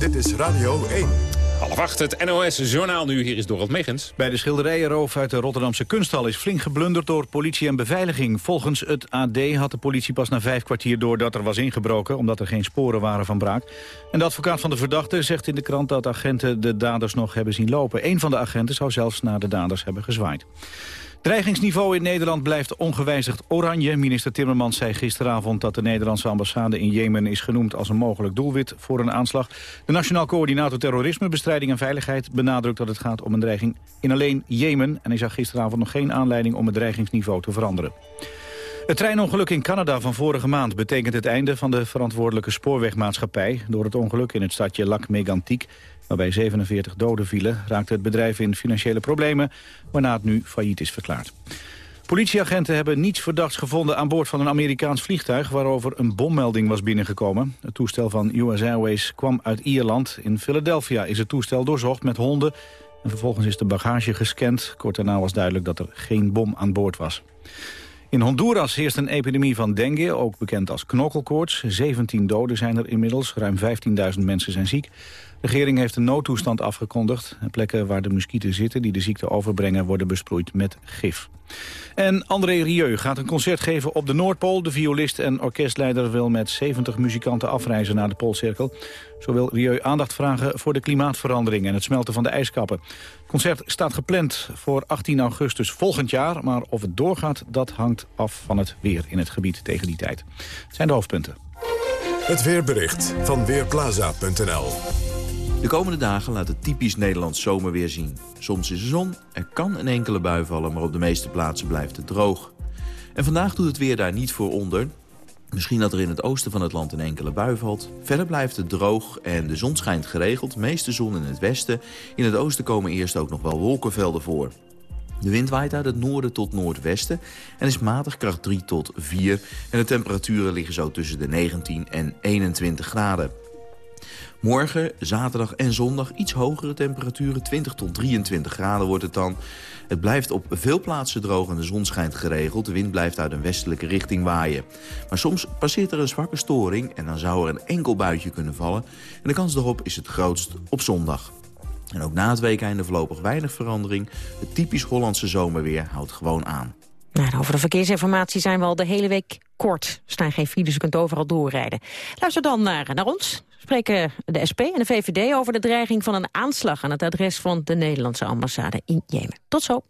Dit is Radio 1. Half acht, het NOS-journaal nu. Hier is Dorald Megens. Bij de schilderijenroof uit de Rotterdamse kunsthal is flink geblunderd door politie en beveiliging. Volgens het AD had de politie pas na vijf kwartier door dat er was ingebroken... omdat er geen sporen waren van braak. En de advocaat van de verdachte zegt in de krant dat agenten de daders nog hebben zien lopen. Een van de agenten zou zelfs naar de daders hebben gezwaaid. Dreigingsniveau in Nederland blijft ongewijzigd oranje. Minister Timmermans zei gisteravond dat de Nederlandse ambassade in Jemen is genoemd als een mogelijk doelwit voor een aanslag. De Nationaal Coördinator Terrorisme, Bestrijding en Veiligheid benadrukt dat het gaat om een dreiging in alleen Jemen. En hij zag gisteravond nog geen aanleiding om het dreigingsniveau te veranderen. Het treinongeluk in Canada van vorige maand betekent het einde van de verantwoordelijke spoorwegmaatschappij. Door het ongeluk in het stadje Lac Mégantic, waarbij 47 doden vielen, raakte het bedrijf in financiële problemen, waarna het nu failliet is verklaard. Politieagenten hebben niets verdachts gevonden aan boord van een Amerikaans vliegtuig... waarover een bommelding was binnengekomen. Het toestel van US Airways kwam uit Ierland. In Philadelphia is het toestel doorzocht met honden... en vervolgens is de bagage gescand. Kort daarna was duidelijk dat er geen bom aan boord was. In Honduras heerst een epidemie van dengue, ook bekend als knokkelkoorts. 17 doden zijn er inmiddels, ruim 15.000 mensen zijn ziek. De regering heeft een noodtoestand afgekondigd. Plekken waar de muskieten zitten die de ziekte overbrengen... worden besproeid met gif. En André Rieu gaat een concert geven op de Noordpool. De violist en orkestleider wil met 70 muzikanten afreizen naar de Poolcirkel. Zo wil Rieu aandacht vragen voor de klimaatverandering... en het smelten van de ijskappen. Het concert staat gepland voor 18 augustus volgend jaar... maar of het doorgaat, dat hangt af van het weer in het gebied tegen die tijd. Het zijn de hoofdpunten. Het weerbericht van Weerplaza.nl De komende dagen laat het typisch Nederlands zomerweer zien. Soms is er zon, er kan een enkele bui vallen... maar op de meeste plaatsen blijft het droog. En vandaag doet het weer daar niet voor onder. Misschien dat er in het oosten van het land een enkele bui valt. Verder blijft het droog en de zon schijnt geregeld. Meeste zon in het westen. In het oosten komen eerst ook nog wel wolkenvelden voor. De wind waait uit het noorden tot noordwesten en is matig kracht 3 tot 4. En de temperaturen liggen zo tussen de 19 en 21 graden. Morgen, zaterdag en zondag iets hogere temperaturen. 20 tot 23 graden wordt het dan. Het blijft op veel plaatsen droog en de zon schijnt geregeld. De wind blijft uit een westelijke richting waaien. Maar soms passeert er een zwakke storing en dan zou er een enkel buitje kunnen vallen. En de kans daarop is het grootst op zondag. En ook na het weekende voorlopig weinig verandering. Het typisch Hollandse zomerweer houdt gewoon aan. Nou, over de verkeersinformatie zijn we al de hele week kort. Er staan geen files, je kunt overal doorrijden. Luister dan naar, naar ons. Spreken de SP en de VVD over de dreiging van een aanslag... aan het adres van de Nederlandse ambassade in Jemen. Tot zo.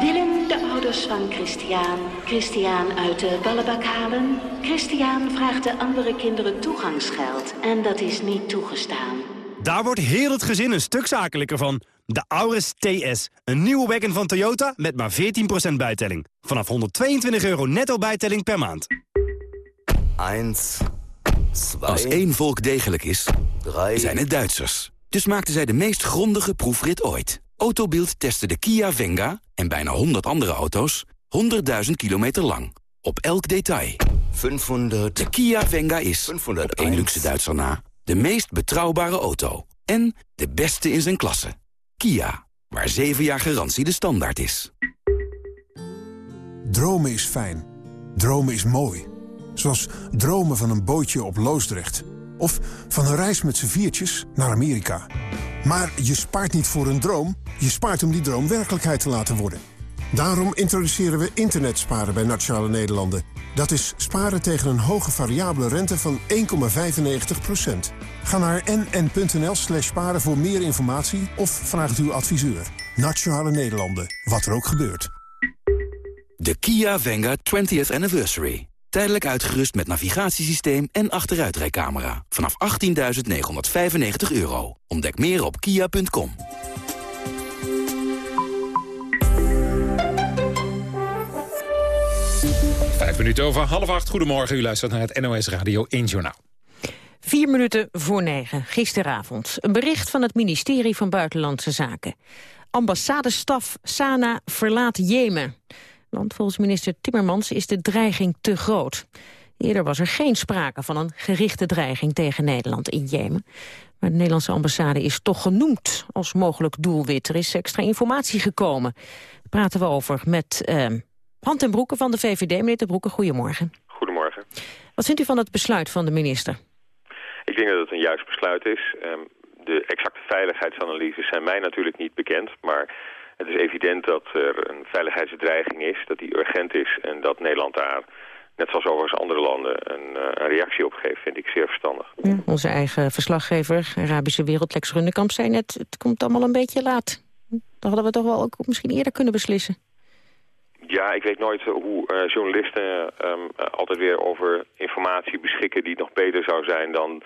Willem de ouders van Christian, Christian uit de ballenbak halen. Christian vraagt de andere kinderen toegangsgeld en dat is niet toegestaan. Daar wordt heel het gezin een stuk zakelijker van. De Auris TS, een nieuwe wagon van Toyota met maar 14% bijtelling. Vanaf 122 euro netto bijtelling per maand. 1, Als één volk degelijk is, zijn het Duitsers. Dus maakten zij de meest grondige proefrit ooit. Autobild testte de Kia Venga en bijna 100 andere auto's 100.000 kilometer lang. Op elk detail. 500. De Kia Venga is, 500 op één luxe Duitser na, de meest betrouwbare auto. En de beste in zijn klasse. Kia, waar 7 jaar garantie de standaard is. Dromen is fijn. Dromen is mooi. Zoals dromen van een bootje op Loosdrecht. Of van een reis met z'n viertjes naar Amerika. Maar je spaart niet voor een droom. Je spaart om die droom werkelijkheid te laten worden. Daarom introduceren we internetsparen bij Nationale Nederlanden. Dat is sparen tegen een hoge variabele rente van 1,95%. Ga naar nn.nl slash sparen voor meer informatie of vraag uw adviseur. Nationale Nederlanden, wat er ook gebeurt. De Kia Venga 20th Anniversary. Tijdelijk uitgerust met navigatiesysteem en achteruitrijcamera. Vanaf 18.995 euro. Ontdek meer op kia.com. Minuten over half acht. Goedemorgen, u luistert naar het NOS Radio 1 Journaal. Vier minuten voor negen, gisteravond. Een bericht van het ministerie van Buitenlandse Zaken. Ambassadestaf Sana verlaat Jemen. Want volgens minister Timmermans is de dreiging te groot. Eerder was er geen sprake van een gerichte dreiging tegen Nederland in Jemen. Maar de Nederlandse ambassade is toch genoemd als mogelijk doelwit. Er is extra informatie gekomen. Daar praten we over met uh, Han ten Broeke van de VVD. Meneer ten Broeke, goedemorgen. Goedemorgen. Wat vindt u van het besluit van de minister? Ik denk dat het een juist besluit is. Um, de exacte veiligheidsanalyses zijn mij natuurlijk niet bekend, maar het is evident dat er een veiligheidsdreiging is, dat die urgent is en dat Nederland daar, net zoals overigens andere landen, een, uh, een reactie op geeft, vind ik zeer verstandig. Ja, onze eigen verslaggever, Arabische Wereld, Lex Rundekamp, zei net, het komt allemaal een beetje laat. Dan hadden we toch wel ook misschien eerder kunnen beslissen. Ja, ik weet nooit hoe uh, journalisten um, uh, altijd weer over informatie beschikken die nog beter zou zijn dan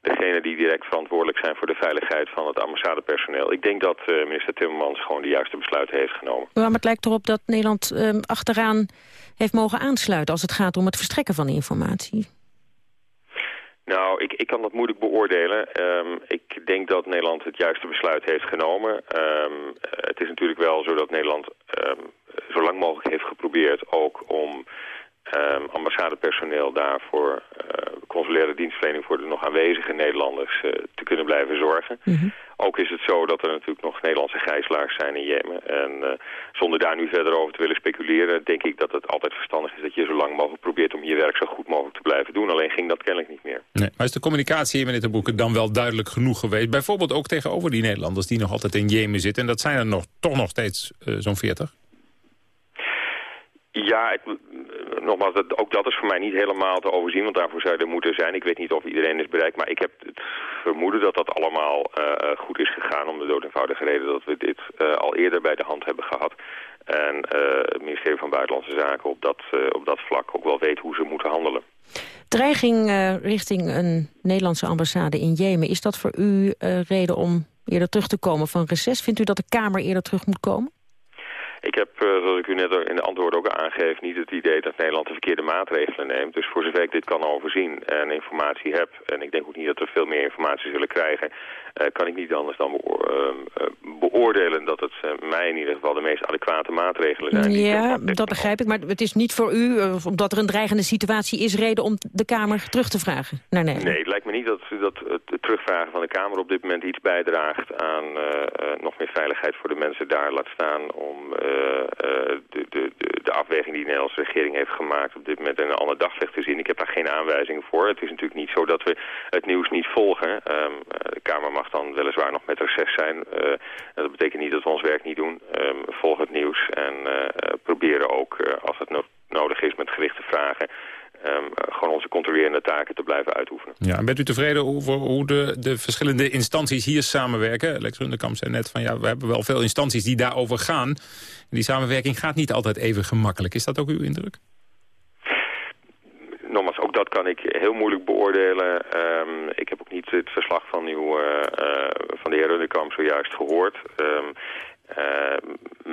degene die direct verantwoordelijk zijn voor de veiligheid van het ambassadepersoneel. Ik denk dat uh, minister Timmermans gewoon de juiste besluiten heeft genomen. Ja, maar het lijkt erop dat Nederland uh, achteraan heeft mogen aansluiten als het gaat om het verstrekken van informatie. Nou, ik, ik kan dat moeilijk beoordelen. Um, ik denk dat Nederland het juiste besluit heeft genomen. Um, het is natuurlijk wel zo dat Nederland um, zo lang mogelijk heeft geprobeerd ook om um, ambassadepersoneel daar voor uh, consulaire dienstverlening voor de nog aanwezige Nederlanders uh, te kunnen blijven zorgen. Mm -hmm. Ook is het zo dat er natuurlijk nog Nederlandse gijzelaars zijn in Jemen. En uh, zonder daar nu verder over te willen speculeren, denk ik dat het altijd verstandig is dat je zo lang mogelijk probeert om je werk zo goed mogelijk te blijven doen. Alleen ging dat kennelijk niet meer. Nee, maar is de communicatie, meneer de Boeken, dan wel duidelijk genoeg geweest? Bijvoorbeeld ook tegenover die Nederlanders die nog altijd in Jemen zitten. En dat zijn er nog, toch nog steeds zo'n 40? Ja, ik, nogmaals, dat, ook dat is voor mij niet helemaal te overzien, want daarvoor zou er moeten zijn. Ik weet niet of iedereen is bereikt, maar ik heb het vermoeden dat dat allemaal uh, goed is gegaan om de dood eenvoudige reden dat we dit uh, al eerder bij de hand hebben gehad. En uh, het ministerie van Buitenlandse Zaken op dat, op dat vlak ook wel weet hoe ze moeten handelen. Dreiging richting een Nederlandse ambassade in Jemen, is dat voor u reden om eerder terug te komen van reces? Vindt u dat de Kamer eerder terug moet komen? Ik heb, uh, zoals ik u net in de antwoord ook aangeef, niet het idee dat Nederland de verkeerde maatregelen neemt. Dus voor zover ik dit kan overzien en informatie heb, en ik denk ook niet dat we veel meer informatie zullen krijgen, kan ik niet anders dan beoor uh, beoordelen dat het mij in ieder geval de meest adequate maatregelen zijn. Ja, dat begrijp ik, maar het is niet voor u, omdat er een dreigende situatie is, reden om de Kamer terug te vragen naar Nederland? Nee, het lijkt me niet dat, dat het terugvragen van de Kamer op dit moment iets bijdraagt aan nog meer veiligheid voor de mensen daar, laat staan om de, de, de, afweging die de Nederlandse regering heeft gemaakt op dit moment in een ander daglicht te zien. Ik heb daar geen aanwijzingen voor. Het is natuurlijk niet zo dat we het nieuws niet volgen. Um, de Kamer mag dan weliswaar nog met reces zijn. Uh, dat betekent niet dat we ons werk niet doen. Um, volg het nieuws en uh, proberen ook, als het no nodig is met gerichte vragen... Um, gewoon onze controlerende taken te blijven uitoefenen. Ja, en bent u tevreden over hoe de, de verschillende instanties hier samenwerken? Lex Runderkamp zei net van ja, we hebben wel veel instanties die daarover gaan. Die samenwerking gaat niet altijd even gemakkelijk. Is dat ook uw indruk? Kan ik heel moeilijk beoordelen. Um, ik heb ook niet het verslag van, uw, uh, uh, van de heer Runderkamp zojuist gehoord. Um, Uh,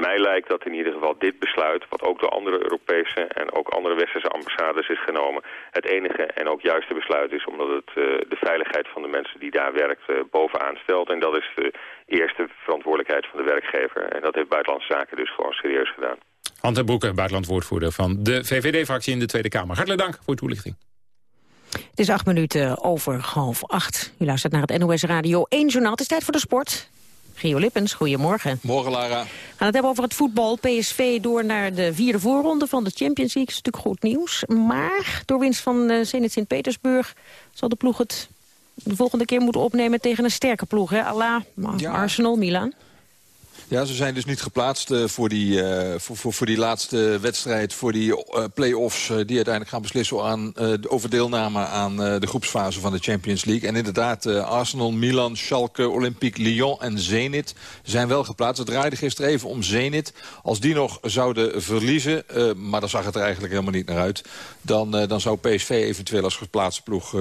mij lijkt dat in ieder geval dit besluit, wat ook door andere Europese en ook andere westerse ambassades is genomen, het enige en ook juiste besluit is, omdat het uh, de veiligheid van de mensen die daar werkt bovenaan stelt. En dat is de eerste verantwoordelijkheid van de werkgever. En dat heeft Buitenlandse Zaken dus gewoon serieus gedaan. Ante Broeke, buitenlandwoordvoerder van de VVD-fractie in de Tweede Kamer. Hartelijk dank voor uw toelichting. Het is acht minuten over half acht. U luistert naar het NOS Radio 1 Journaal. Het is tijd voor de sport. Gio Lippens, goedemorgen. Morgen, Lara. We gaan het hebben over het voetbal. PSV door naar de vierde voorronde van de Champions League. is natuurlijk goed nieuws. Maar door winst van uh, Zenit Sint-Petersburg zal de ploeg het de volgende keer moeten opnemen tegen een sterke ploeg. Hè? Alla, Arsenal, Milan. Ja, ze zijn dus niet geplaatst uh, voor, die, uh, voor, voor, voor, die laatste wedstrijd... voor die uh, play-offs die uiteindelijk gaan beslissen aan, over deelname aan de groepsfase van de Champions League. En inderdaad, Arsenal, Milan, Schalke, Olympique Lyon en Zenit zijn wel geplaatst. Het draaide gisteren even om Zenit. Als die nog zouden verliezen, maar daar zag het er eigenlijk helemaal niet naar uit... dan, dan zou PSV eventueel als geplaatste ploeg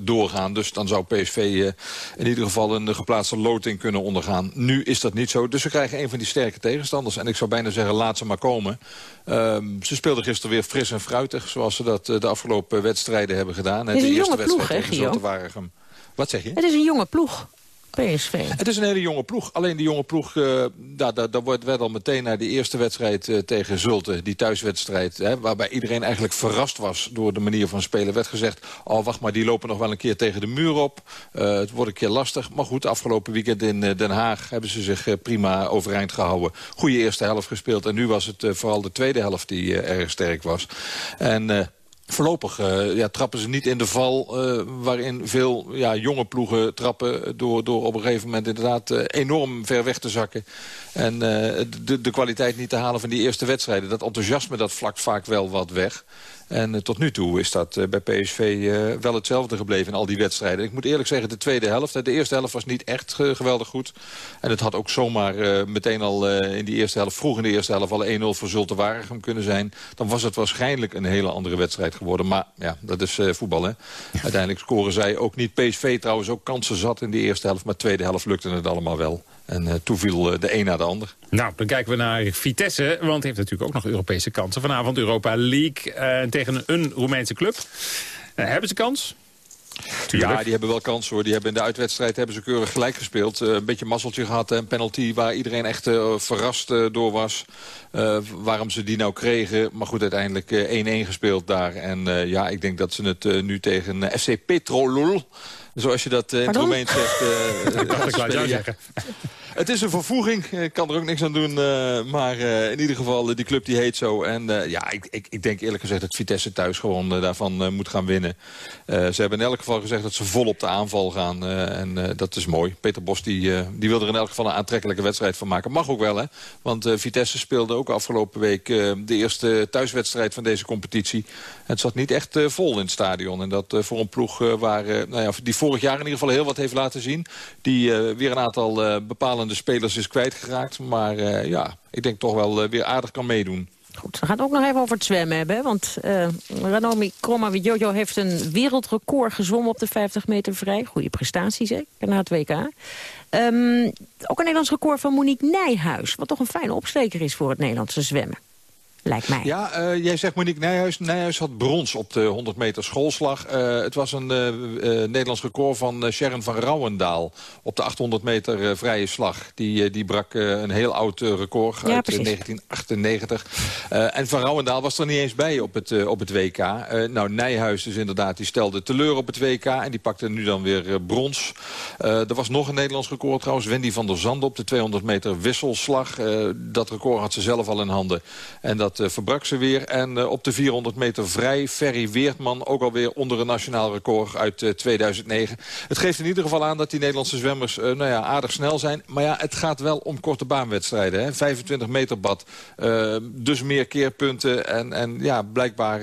doorgaan. Dus dan zou PSV in ieder geval een geplaatste loting kunnen ondergaan. Nu is dat niet zo, dus ze krijgen een van die sterke tegenstanders. En ik zou bijna zeggen, laat ze maar komen. Um, ze speelden gisteren weer fris en fruitig... zoals ze dat de afgelopen wedstrijden hebben gedaan. Het is een de jonge eerste ploeg, hè, Gio? Wat zeg je? Het is een jonge ploeg. Het is een hele jonge ploeg. Alleen die jonge ploeg, uh, daar, daar, daar wordt, werd al meteen naar de eerste wedstrijd uh, tegen Zulte, die thuiswedstrijd, hè, waarbij iedereen eigenlijk verrast was door de manier van spelen, werd gezegd, oh wacht maar, die lopen nog wel een keer tegen de muur op. Uh, het wordt een keer lastig. Maar goed, afgelopen weekend in Den Haag hebben ze zich prima overeind gehouden. Goede eerste helft gespeeld. En nu was het vooral de tweede helft die erg sterk was. En Voorlopig uh, ja, trappen ze niet in de val uh, waarin veel ja, jonge ploegen trappen... Door, door op een gegeven moment inderdaad uh, enorm ver weg te zakken... en de, de kwaliteit niet te halen van die eerste wedstrijden. Dat enthousiasme dat vlakt vaak wel wat weg. En uh, tot nu toe is dat uh, bij PSV uh, wel hetzelfde gebleven in al die wedstrijden. Ik moet eerlijk zeggen, de tweede helft, de eerste helft was niet echt geweldig goed. En het had ook zomaar meteen al in die eerste helft, vroeg in de eerste helft, al 1-0 voor Zulte Waregem kunnen zijn. Dan was het waarschijnlijk een hele andere wedstrijd geworden. Maar ja, dat is voetbal hè. Uiteindelijk scoren zij ook niet. PSV trouwens ook kansen zat in de eerste helft, maar de tweede helft lukte het allemaal wel. En uh, toen viel de een na de ander. Nou, dan kijken we naar Vitesse, want heeft natuurlijk ook nog Europese kansen. Vanavond Europa League uh, tegen een Roemeense club. Hebben ze kans? Tuurlijk. Ja, die hebben wel kans hoor. Die hebben in de uitwedstrijd hebben ze keurig gelijk gespeeld. Uh, een beetje mazzeltje gehad. Een penalty waar iedereen echt uh, verrast uh, door was. waarom ze die nou kregen. Maar goed, uiteindelijk 1-1 gespeeld daar. En ja, ik denk dat ze het nu tegen FC Petrolul... Zoals je dat in het Romeins zegt. dat ik jou zeggen. Het is een vervoeging. Ik kan er ook niks aan doen. Uh, maar uh, in ieder geval, die club die heet zo. En uh, ja, ik, ik, ik, denk eerlijk gezegd dat Vitesse thuis gewoon daarvan moet gaan winnen. ze hebben in elk geval gezegd dat ze vol op de aanval gaan. en dat is mooi. Peter Bos die, die wil er in elk geval een aantrekkelijke wedstrijd van maken. Mag ook wel, hè. Want Vitesse speelde ook afgelopen week de eerste thuiswedstrijd van deze competitie. Het zat niet echt vol in het stadion. En dat voor een ploeg waar, nou ja, die vorig jaar in ieder geval heel wat heeft laten zien. Die weer een aantal bepaalde de spelers is kwijtgeraakt. Maar uh, ja, ik denk toch wel weer aardig kan meedoen. Goed, we gaan het ook nog even over het zwemmen hebben. Want uh, Ranomi Kromowidjojo heeft een wereldrecord gezwommen op de 50 meter vrij. Goede prestaties, hè, na het WK. Um, ook een Nederlands record van Monique Nijhuis. Wat toch een fijne opsteker is voor het Nederlandse zwemmen lijkt mij. Ja, uh, jij zegt Monique Nijhuis. Nijhuis had brons op de 100 meter schoolslag. Uh, het was een uh, Nederlands record van Sharon van Rouwendaal... op de 800 meter vrije slag. Die, die brak een heel oud record ja, uit 1998. en van Rouwendaal was er niet eens bij op het, op het WK. nou, Nijhuis dus inderdaad, die stelde teleur op het WK... en die pakte nu dan weer brons. er was nog een Nederlands record trouwens. Wendy van der Zanden op de 200 meter wisselslag. dat record had ze zelf al in handen. En dat dat uh, verbrak ze weer. En uh, op de 400 meter vrij, Ferry Weertman ook alweer onder een nationaal record uit uh, eh, 2009. Het geeft in ieder geval aan dat die Nederlandse zwemmers nou ja, aardig snel zijn. Maar ja, het gaat wel om korte baanwedstrijden. Hè? 25 meter bad, dus meer keerpunten. En, en ja, blijkbaar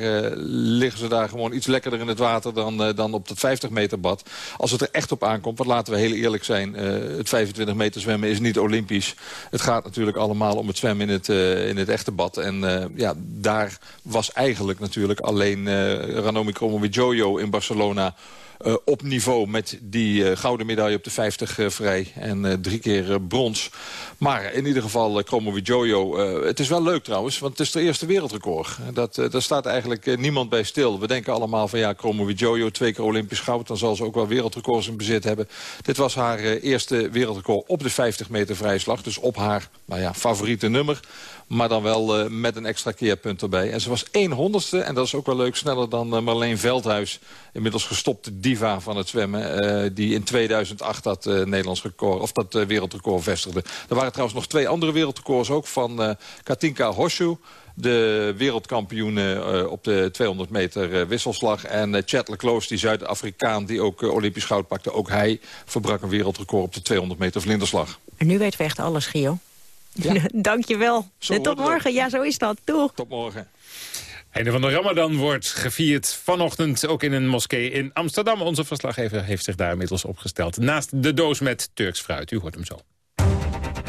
liggen ze daar gewoon iets lekkerder in het water dan, dan op dat 50 meter bad. Als het er echt op aankomt, want laten we heel eerlijk zijn... het 25 meter zwemmen is niet olympisch. Het gaat natuurlijk allemaal om het zwemmen in het, in het echte bad. En ja, daar was eigenlijk natuurlijk alleen uh, Ranomi Kromowidjojo in Barcelona... Uh, op niveau met die gouden medaille op de 50 uh, vrij. En drie keer brons. Maar in ieder geval Kromowidjojo. het is wel leuk trouwens, want het is de eerste wereldrecord. Dat, daar staat eigenlijk niemand bij stil. We denken allemaal van ja, Kromowidjojo, twee keer Olympisch goud. Dan zal ze ook wel wereldrecords in bezit hebben. Dit was haar eerste wereldrecord op de 50 meter vrijslag. Dus op haar nou ja, favoriete nummer. Maar dan wel uh, met een extra keerpunt erbij. En ze was 1 honderdste, en dat is ook wel leuk, sneller dan uh, Marleen Veldhuis. Inmiddels gestopte diva van het zwemmen... die in 2008 dat Nederlands record, of dat wereldrecord vestigde. Er waren trouwens nog twee andere wereldrecords ook van Katinka Hoshu de wereldkampioen op de 200 meter wisselslag. En uh, Chad Leclos, die Zuid-Afrikaan die ook Olympisch goud pakte... ook hij verbrak een wereldrecord op de 200 meter vlinderslag. En nu weten we echt alles, Gio. Ja. Dank je wel. En tot morgen. Ja, zo is dat. Doeg. Tot morgen. Einde van de Ramadan wordt gevierd vanochtend ook in een moskee in Amsterdam. Onze verslaggever heeft zich daar inmiddels opgesteld. Naast de doos met Turks fruit. U hoort hem zo.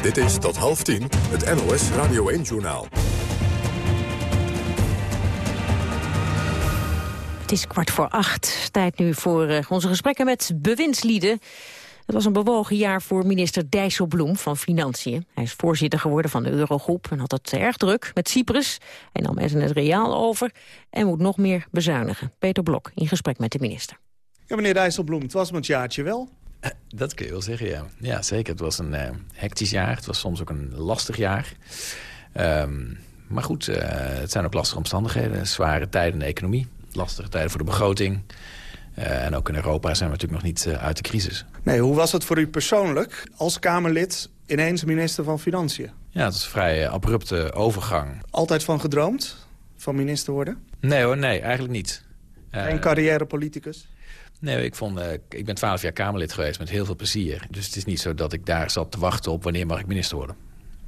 Dit is tot half tien het NOS Radio 1-journaal. Het is kwart voor acht. Tijd nu voor uh, onze gesprekken met bewindslieden. Het was een bewogen jaar voor minister Dijsselbloem van Financiën. Hij is voorzitter geworden van de Eurogroep en had het erg druk met Cyprus. Hij nam het Reaal over en moet nog meer bezuinigen. Peter Blok in gesprek met de minister. Ja, meneer Dijsselbloem, het was met jaartje wel. Eh, dat kun je wel zeggen, ja. Ja, zeker. Het was een uh, hectisch jaar. Het was soms ook een lastig jaar. Um, maar goed, uh, het zijn ook lastige omstandigheden. Zware tijden in de economie. Lastige tijden voor de begroting. Uh, en ook in Europa zijn we natuurlijk nog niet uh, uit de crisis. Nee, hoe was het voor u persoonlijk als Kamerlid ineens minister van Financiën? Ja, het is een vrij abrupte overgang. Altijd van gedroomd, van minister worden? Nee hoor, nee, eigenlijk niet. Geen carrièrepoliticus? Nee, ik, vond, uh, ik ben twaalf jaar Kamerlid geweest met heel veel plezier. Dus het is niet zo dat ik daar zat te wachten op wanneer mag ik minister worden.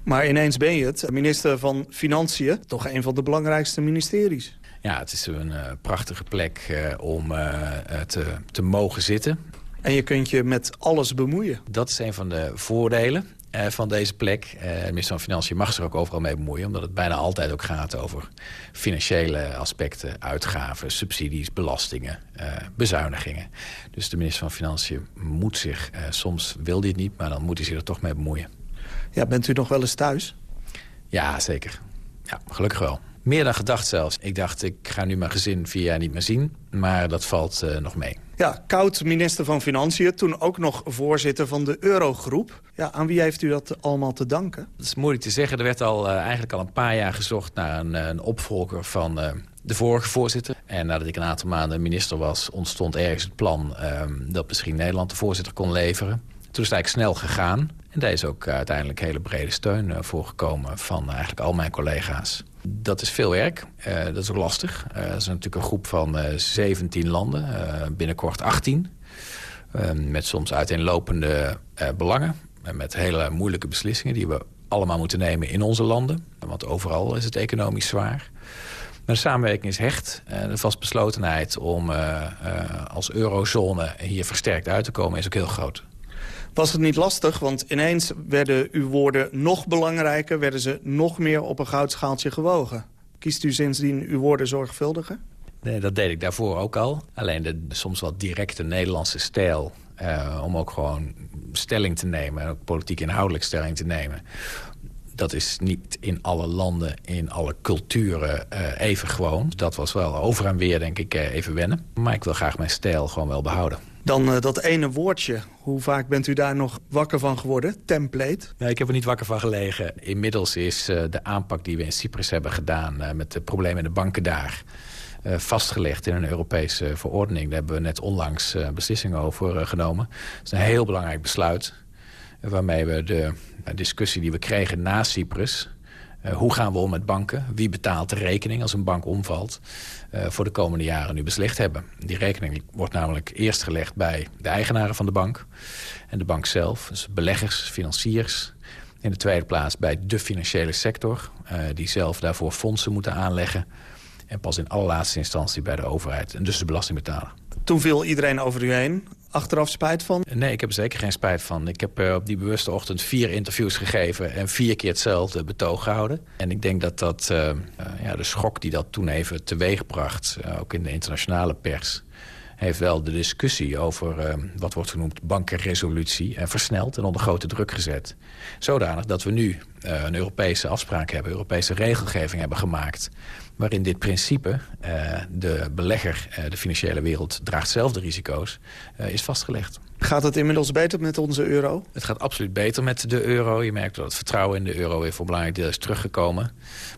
Maar ineens ben je het, minister van Financiën. Toch een van de belangrijkste ministeries. Ja, het is een uh, prachtige plek uh, om uh, te, te mogen zitten. En je kunt je met alles bemoeien. Dat is een van de voordelen van deze plek. de minister van Financiën mag zich ook overal mee bemoeien... omdat het bijna altijd ook gaat over financiële aspecten... uitgaven, subsidies, belastingen, bezuinigingen. Dus de minister van Financiën moet zich... soms wil hij het niet, maar dan moet hij zich er toch mee bemoeien. Ja, bent u nog wel eens thuis? Ja, zeker. Ja, gelukkig wel. Meer dan gedacht zelfs. Ik dacht, ik ga nu mijn gezin vier jaar niet meer zien. Maar dat valt uh, nog mee. Ja, koud minister van Financiën. Toen ook nog voorzitter van de Eurogroep. Ja, aan wie heeft u dat allemaal te danken? Dat is moeilijk te zeggen. Er werd al, uh, eigenlijk al een paar jaar gezocht naar een, een opvolger van uh, de vorige voorzitter. En nadat ik een aantal maanden minister was... ontstond ergens het plan dat misschien Nederland de voorzitter kon leveren. Toen is het eigenlijk snel gegaan. En daar is ook uiteindelijk hele brede steun voor gekomen van eigenlijk al mijn collega's. Dat is veel werk. Uh, dat is ook lastig. Uh, dat is natuurlijk een groep van uh, 17 landen, binnenkort 18. met soms uiteenlopende belangen. En met hele moeilijke beslissingen die we allemaal moeten nemen in onze landen. Want overal is het economisch zwaar. Maar de samenwerking is hecht. de vastbeslotenheid om als eurozone hier versterkt uit te komen is ook heel groot. Was het niet lastig, want ineens werden uw woorden nog belangrijker... werden ze nog meer op een goudschaaltje gewogen. Kiest u sindsdien uw woorden zorgvuldiger? Nee, dat deed ik daarvoor ook al. Alleen de, soms wat directe Nederlandse stijl... Uh, om ook gewoon stelling te nemen, ook politiek inhoudelijk stelling te nemen... dat is niet in alle landen, in alle culturen uh, even gewoon. Dat was wel over en weer, denk ik, uh, even wennen. Maar ik wil graag mijn stijl gewoon wel behouden. Dan uh, dat ene woordje. Hoe vaak bent u daar nog wakker van geworden? Template? Nee, ik heb er niet wakker van gelegen. Inmiddels is uh, de aanpak die we in Cyprus hebben gedaan... Uh, met de problemen in de banken daar... vastgelegd in een Europese verordening. Daar hebben we net onlangs beslissingen over genomen. Dat is een heel belangrijk besluit. waarmee we de discussie die we kregen na Cyprus... Uh, hoe gaan we om met banken? Wie betaalt de rekening als een bank omvalt? Uh, voor de komende jaren nu beslecht hebben. Die rekening wordt namelijk eerst gelegd bij de eigenaren van de bank. En de bank zelf, dus beleggers, financiers. In de tweede plaats bij de financiële sector. Uh, die zelf daarvoor fondsen moeten aanleggen. En pas in allerlaatste instantie bij de overheid. En dus de belastingbetaler. Toen viel iedereen over u heen. Achteraf spijt van? Nee, ik heb er zeker geen spijt van. Ik heb uh, op die bewuste ochtend vier interviews gegeven... en vier keer hetzelfde betoog gehouden. En ik denk dat, dat uh, uh, ja, de schok die dat toen even teweegbracht... ook in de internationale pers heeft wel de discussie over wat wordt genoemd bankenresolutie... en versneld en onder grote druk gezet. Zodanig dat we nu een Europese afspraak hebben... Europese regelgeving hebben gemaakt waarin dit principe, uh, de belegger, uh, de financiële wereld draagt zelf de risico's, uh, is vastgelegd. Gaat het inmiddels beter met onze euro? Het gaat absoluut beter met de euro. Je merkt dat het vertrouwen in de euro weer voor belangrijk deel is teruggekomen.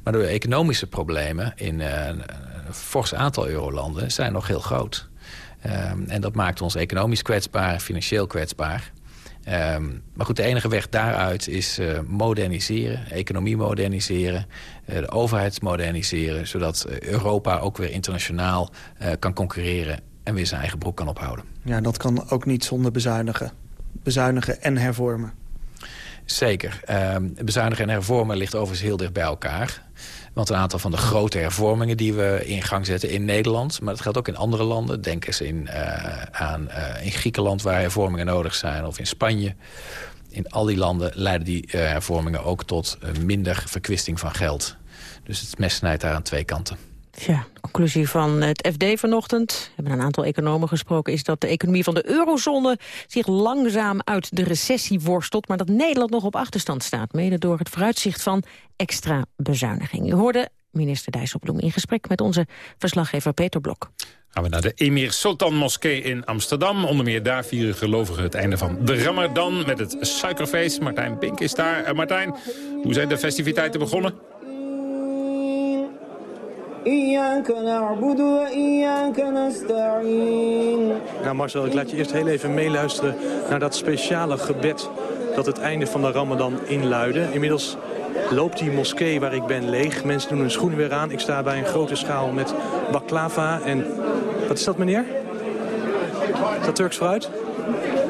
Maar de economische problemen in een fors aantal eurolanden zijn nog heel groot. Ehm, en dat maakt ons economisch kwetsbaar, financieel kwetsbaar. Ehm, maar goed, de enige weg daaruit is uh, moderniseren, economie moderniseren, de overheid moderniseren, zodat Europa ook weer internationaal uh, kan concurreren en weer zijn eigen broek kan ophouden. Ja, dat kan ook niet zonder bezuinigen. Bezuinigen en hervormen. Zeker. Ehm, bezuinigen en hervormen ligt overigens heel dicht bij elkaar. Want een aantal van de grote hervormingen die we in gang zetten in Nederland... maar dat geldt ook in andere landen. Denk eens in, uh, aan uh, in Griekenland waar hervormingen nodig zijn... of in Spanje. In al die landen leiden die uh, hervormingen ook tot minder verkwisting van geld. Dus het mes snijdt daar aan twee kanten. Ja, de conclusie van het FD vanochtend, we hebben een aantal economen gesproken, is dat de economie van de eurozone zich langzaam uit de recessie worstelt, maar dat Nederland nog op achterstand staat, mede door het vooruitzicht van extra bezuiniging. U hoorde minister Dijsselbloem in gesprek met onze verslaggever Peter Blok. Gaan we naar de Emir Sultan Moskee in Amsterdam. Onder meer daar vieren gelovigen het einde van de Ramadan met het suikerfeest. Martijn Pink is daar. Uh, Martijn, hoe zijn de festiviteiten begonnen? Nou Marcel, ik laat je eerst heel even meeluisteren naar dat speciale gebed dat het einde van de Ramadan inluidde. Inmiddels loopt die moskee waar ik ben leeg. Mensen doen hun schoenen weer aan. Ik sta bij een grote schaal met baklava en... Wat is dat meneer? Is dat Turks fruit?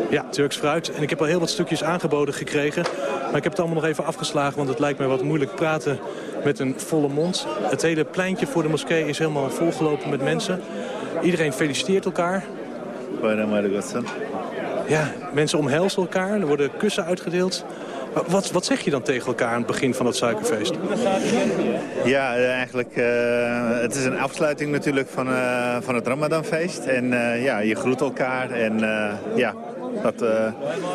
Ja, Turks fruit. En ik heb al heel wat stukjes aangeboden gekregen. Maar ik heb het allemaal nog even afgeslagen, want het lijkt mij wat moeilijk praten met een volle mond. Het hele pleintje voor de moskee is helemaal volgelopen met mensen. Iedereen feliciteert elkaar. Ja, mensen omhelzen elkaar. Er worden kussen uitgedeeld. Wat, wat zeg je dan tegen elkaar aan het begin van het suikerfeest? Ja, eigenlijk, uh, het is een afsluiting natuurlijk van, uh, van het Ramadanfeest. En uh, ja, je groet elkaar en ja, dat, uh,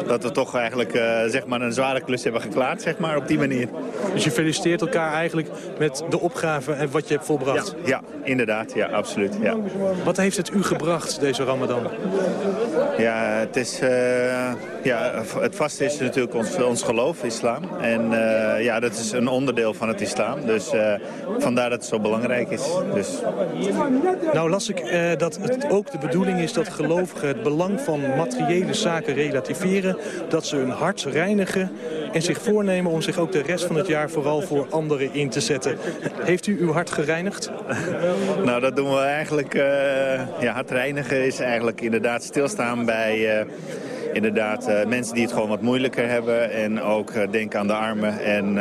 dat we toch eigenlijk uh, zeg maar een zware klus hebben geklaard, zeg maar, op die manier. Dus je feliciteert elkaar eigenlijk met de opgave en wat je hebt volbracht? Ja, ja inderdaad. Ja, absoluut. Ja. Wat heeft het u gebracht, deze ramadan? Ja, het is... Uh, ja, het vaste is natuurlijk ons, ons geloof, islam. En ja, dat is een onderdeel van het islam. Dus vandaar dat het zo belangrijk is. Dus... Nou las ik dat het ook de bedoeling is dat gelovigen het belang van materiële zaken relativeren. Dat ze hun hart reinigen en zich voornemen om zich ook de rest van het jaar vooral voor anderen in te zetten. Heeft u uw hart gereinigd? nou, dat doen we eigenlijk. Uh, ja, hart reinigen is eigenlijk inderdaad stilstaan bij... Uh, inderdaad uh, mensen die het gewoon wat moeilijker hebben. En ook denken aan de armen. En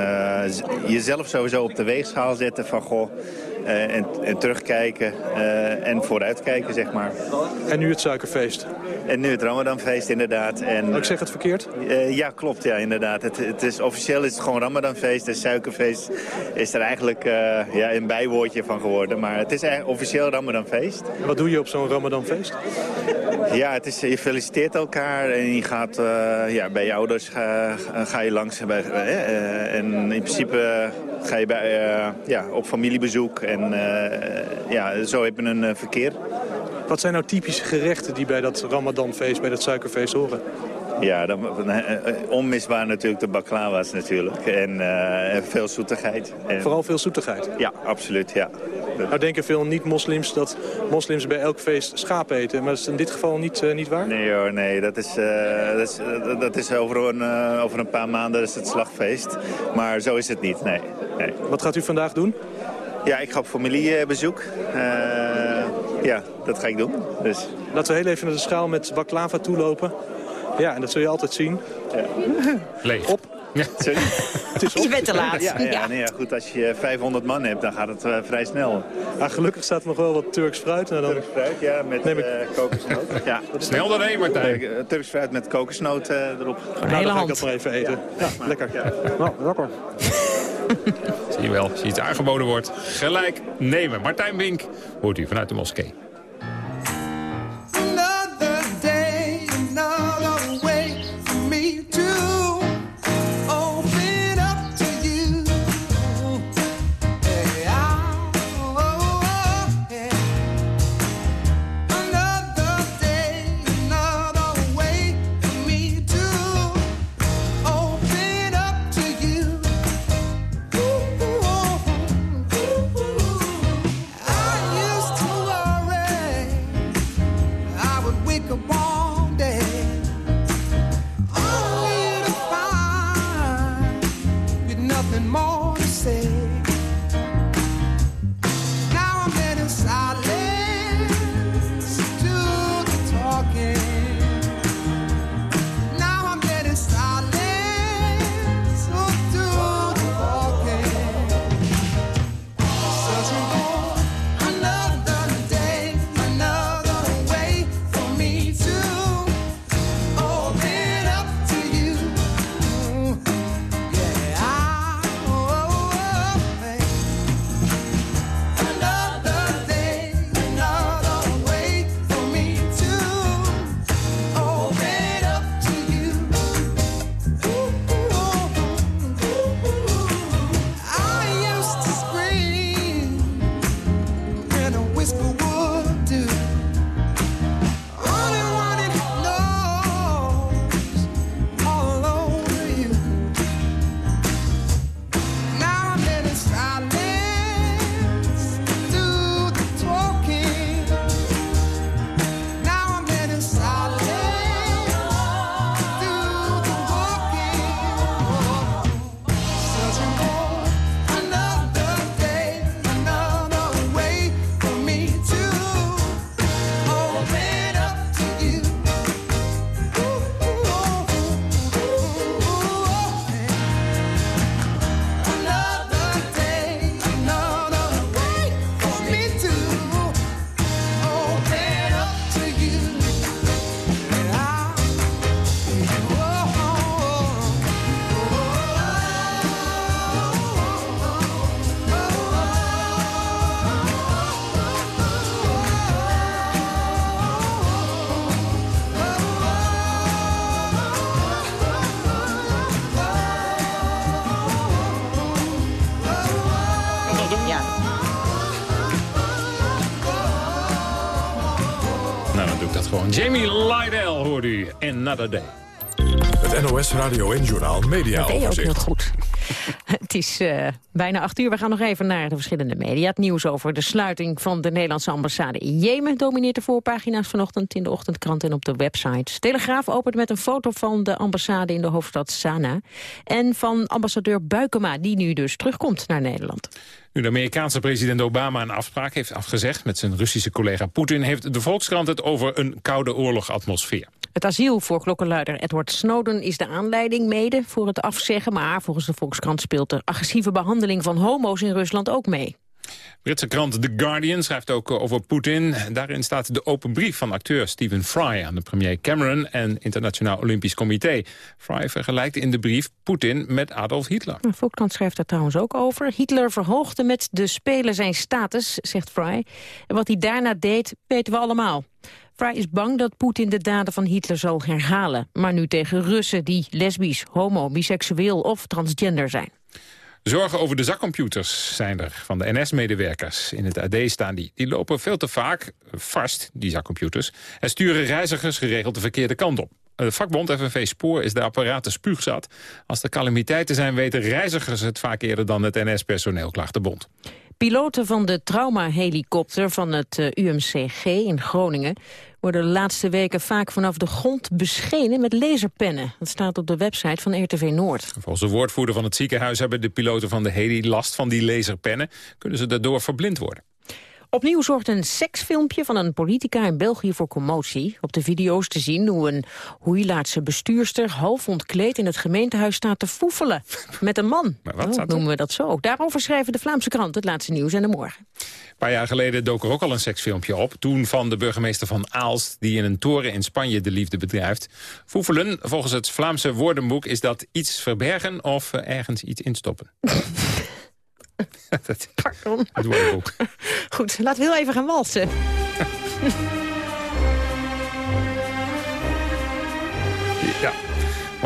jezelf sowieso op de weegschaal zetten van goh. En, en, terugkijken en vooruitkijken, zeg maar. En nu het suikerfeest? En nu het Ramadanfeest, inderdaad. En, ik zeg het verkeerd? ja, klopt, ja, inderdaad. Het, het, is, officieel is het gewoon Ramadanfeest. En suikerfeest is er eigenlijk ja, een bijwoordje van geworden. Maar het is officieel Ramadanfeest. En wat doe je op zo'n Ramadanfeest? Ja, het is, je feliciteert elkaar en je gaat uh, ja, bij je ouders ga, ga je langs. Bij, uh, en in principe ga je bij, uh, ja, op familiebezoek en ja, zo heb je een verkeer. Wat zijn nou typische gerechten die bij dat Ramadanfeest, bij dat suikerfeest horen? Ja, dan, onmisbaar natuurlijk de baklava's natuurlijk. En uh, veel zoetigheid. En... Vooral veel zoetigheid? Ja, absoluut, ja. Nou denken veel niet-moslims dat moslims bij elk feest schaap eten. Maar dat is in dit geval niet, uh, niet waar? Nee hoor, nee. Dat is, uh, dat is, dat is over, een, over een paar maanden is het slagfeest. Maar zo is het niet, nee. nee. Wat gaat u vandaag doen? Ja, ik ga op familiebezoek. ja, dat ga ik doen. Dus. Laten we heel even naar de schaal met baklava toelopen. Ja, en dat zul je altijd zien. Ja. Leeg. Op. Ja. het is op. Je bent te laat. Ja, ja, ja. Nee, ja, goed, als je 500 man hebt, dan gaat het uh, vrij snel. Ah, gelukkig staat er nog wel wat Turks fruit. En dan... Turks fruit, ja, met Neem ik... uh, kokosnoot. ja. Snel dan heen, Martijn. Uh, Turks fruit met kokosnoot erop. Nou, dan ga ik dat maar even eten. Ja, lekker. Nou, lekker. Zie je wel, als je iets aangeboden wordt, gelijk nemen. Martijn Wink hoort u vanuit de moskee. Another Day. Het NOS Radio en Journaal Media Dat ook heel goed. Het is eh, bijna acht uur. We gaan nog even naar de verschillende media. Het nieuws over de sluiting van de Nederlandse ambassade in Jemen... domineert de voorpagina's vanochtend in de ochtendkrant en op de website. Telegraaf opent met een foto van de ambassade in de hoofdstad Sanaa... en van ambassadeur Buikema, die nu dus terugkomt naar Nederland. Nu de Amerikaanse president Obama een afspraak heeft afgezegd... met zijn Russische collega Poetin... heeft de Volkskrant het over een koude oorlogatmosfeer. Het asiel voor klokkenluider Edward Snowden is de aanleiding mede voor het afzeggen... maar volgens de Volkskrant speelt de agressieve behandeling van homo's in Rusland ook mee. Britse krant The Guardian schrijft ook eh, over Poetin. Daarin staat de open brief van acteur Stephen Fry aan de premier Cameron en Internationaal Olympisch Comité. Fry vergelijkt in de brief Poetin met Adolf Hitler. De Volkskrant schrijft daar trouwens ook over. Hitler verhoogde met de Spelen zijn status, zegt Fry. En wat hij daarna deed, weten we allemaal. Fry is bang dat Poetin de daden van Hitler zal herhalen. Maar nu tegen Russen die lesbisch, homo, biseksueel of transgender zijn. Zorgen over de zakcomputers zijn er van de NS-medewerkers. In het AD staan die. Die lopen veel te vaak vast, die zakcomputers... en sturen reizigers geregeld de verkeerde kant op. De vakbond FNV Spoor is de apparaten spuugzat. Als er calamiteiten zijn, weten reizigers het vaak eerder dan het NS-personeel, klaagt de bond. Piloten van de traumahelikopter van het eh, UMCG in Groningen... worden de laatste weken vaak vanaf de grond beschenen met laserpennen. Dat staat op de website van RTV Noord. Volgens de woordvoerder van het ziekenhuis hebben de piloten van de heli last van die laserpennen. Kunnen ze daardoor verblind worden. Opnieuw zorgt een seksfilmpje van een politica in België voor commotie. Op de video's te zien hoe een Hoeilaatse bestuurster half ontkleed in het gemeentehuis staat te foefelen. Met een man. Maar wat Oh, noemen we dat zo. Daarover schrijven de Vlaamse krant het laatste nieuws en de morgen. Een paar jaar geleden dook er ook al een seksfilmpje op. Toen van de burgemeester van Aalst, die in een toren in Spanje de liefde bedrijft. Foefelen, volgens het Vlaamse woordenboek, is dat iets verbergen of ergens iets instoppen. dat, Pardon. het woordenboek. Goed, laten we heel even gaan walsen.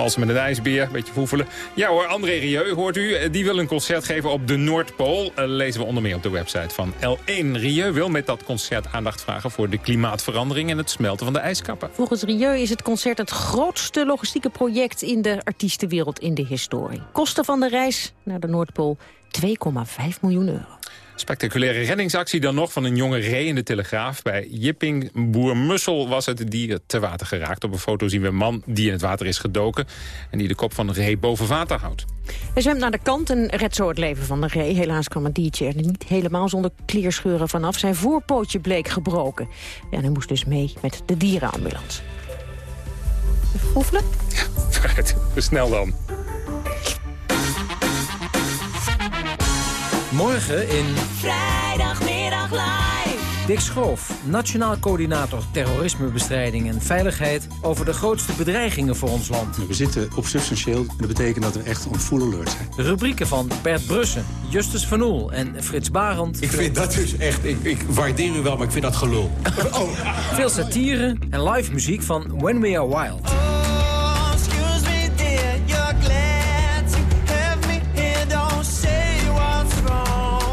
Walsen met een ijsbeer, een beetje voefelen. Ja hoor, André Rieu hoort u. Eh, Die wil een concert geven op de Noordpool. Eh, lezen we onder meer op de website van L1. Rieu wil met dat concert aandacht vragen voor de klimaatverandering... en het smelten van de ijskappen. Volgens Rieu is het concert het grootste logistieke project in de artiestenwereld in de historie. Kosten van de reis naar de Noordpool 2,5 miljoen euro. Spectaculaire reddingsactie dan nog van een jonge ree in de Telegraaf. Bij Jipping Boermussel was het dier te water geraakt. Op een foto zien we een man die in het water is gedoken... en die de kop van de ree boven water houdt. Hij zwemt naar de kant en redt zo het leven van de ree. Helaas kwam het diertje er niet helemaal zonder kleerscheuren vanaf. Zijn voorpootje bleek gebroken. Ja, en hij moest dus mee met de dierenambulance. Even Oefenen? Vooruit, snel dan. Morgen in Vrijdagmiddag live. Dick Schoof, Nationaal Coördinator Terrorismebestrijding en Veiligheid... over de grootste bedreigingen voor ons land. We zitten op substantieel en dat betekent dat we echt on full alert zijn. De rubrieken van Bert Brussen, Justus Van Oel en Frits Barend. Ik vind dat dus echt... Ik, ik waardeer u wel, maar ik vind dat gelul. Veel satire en live muziek van When We Are Wild.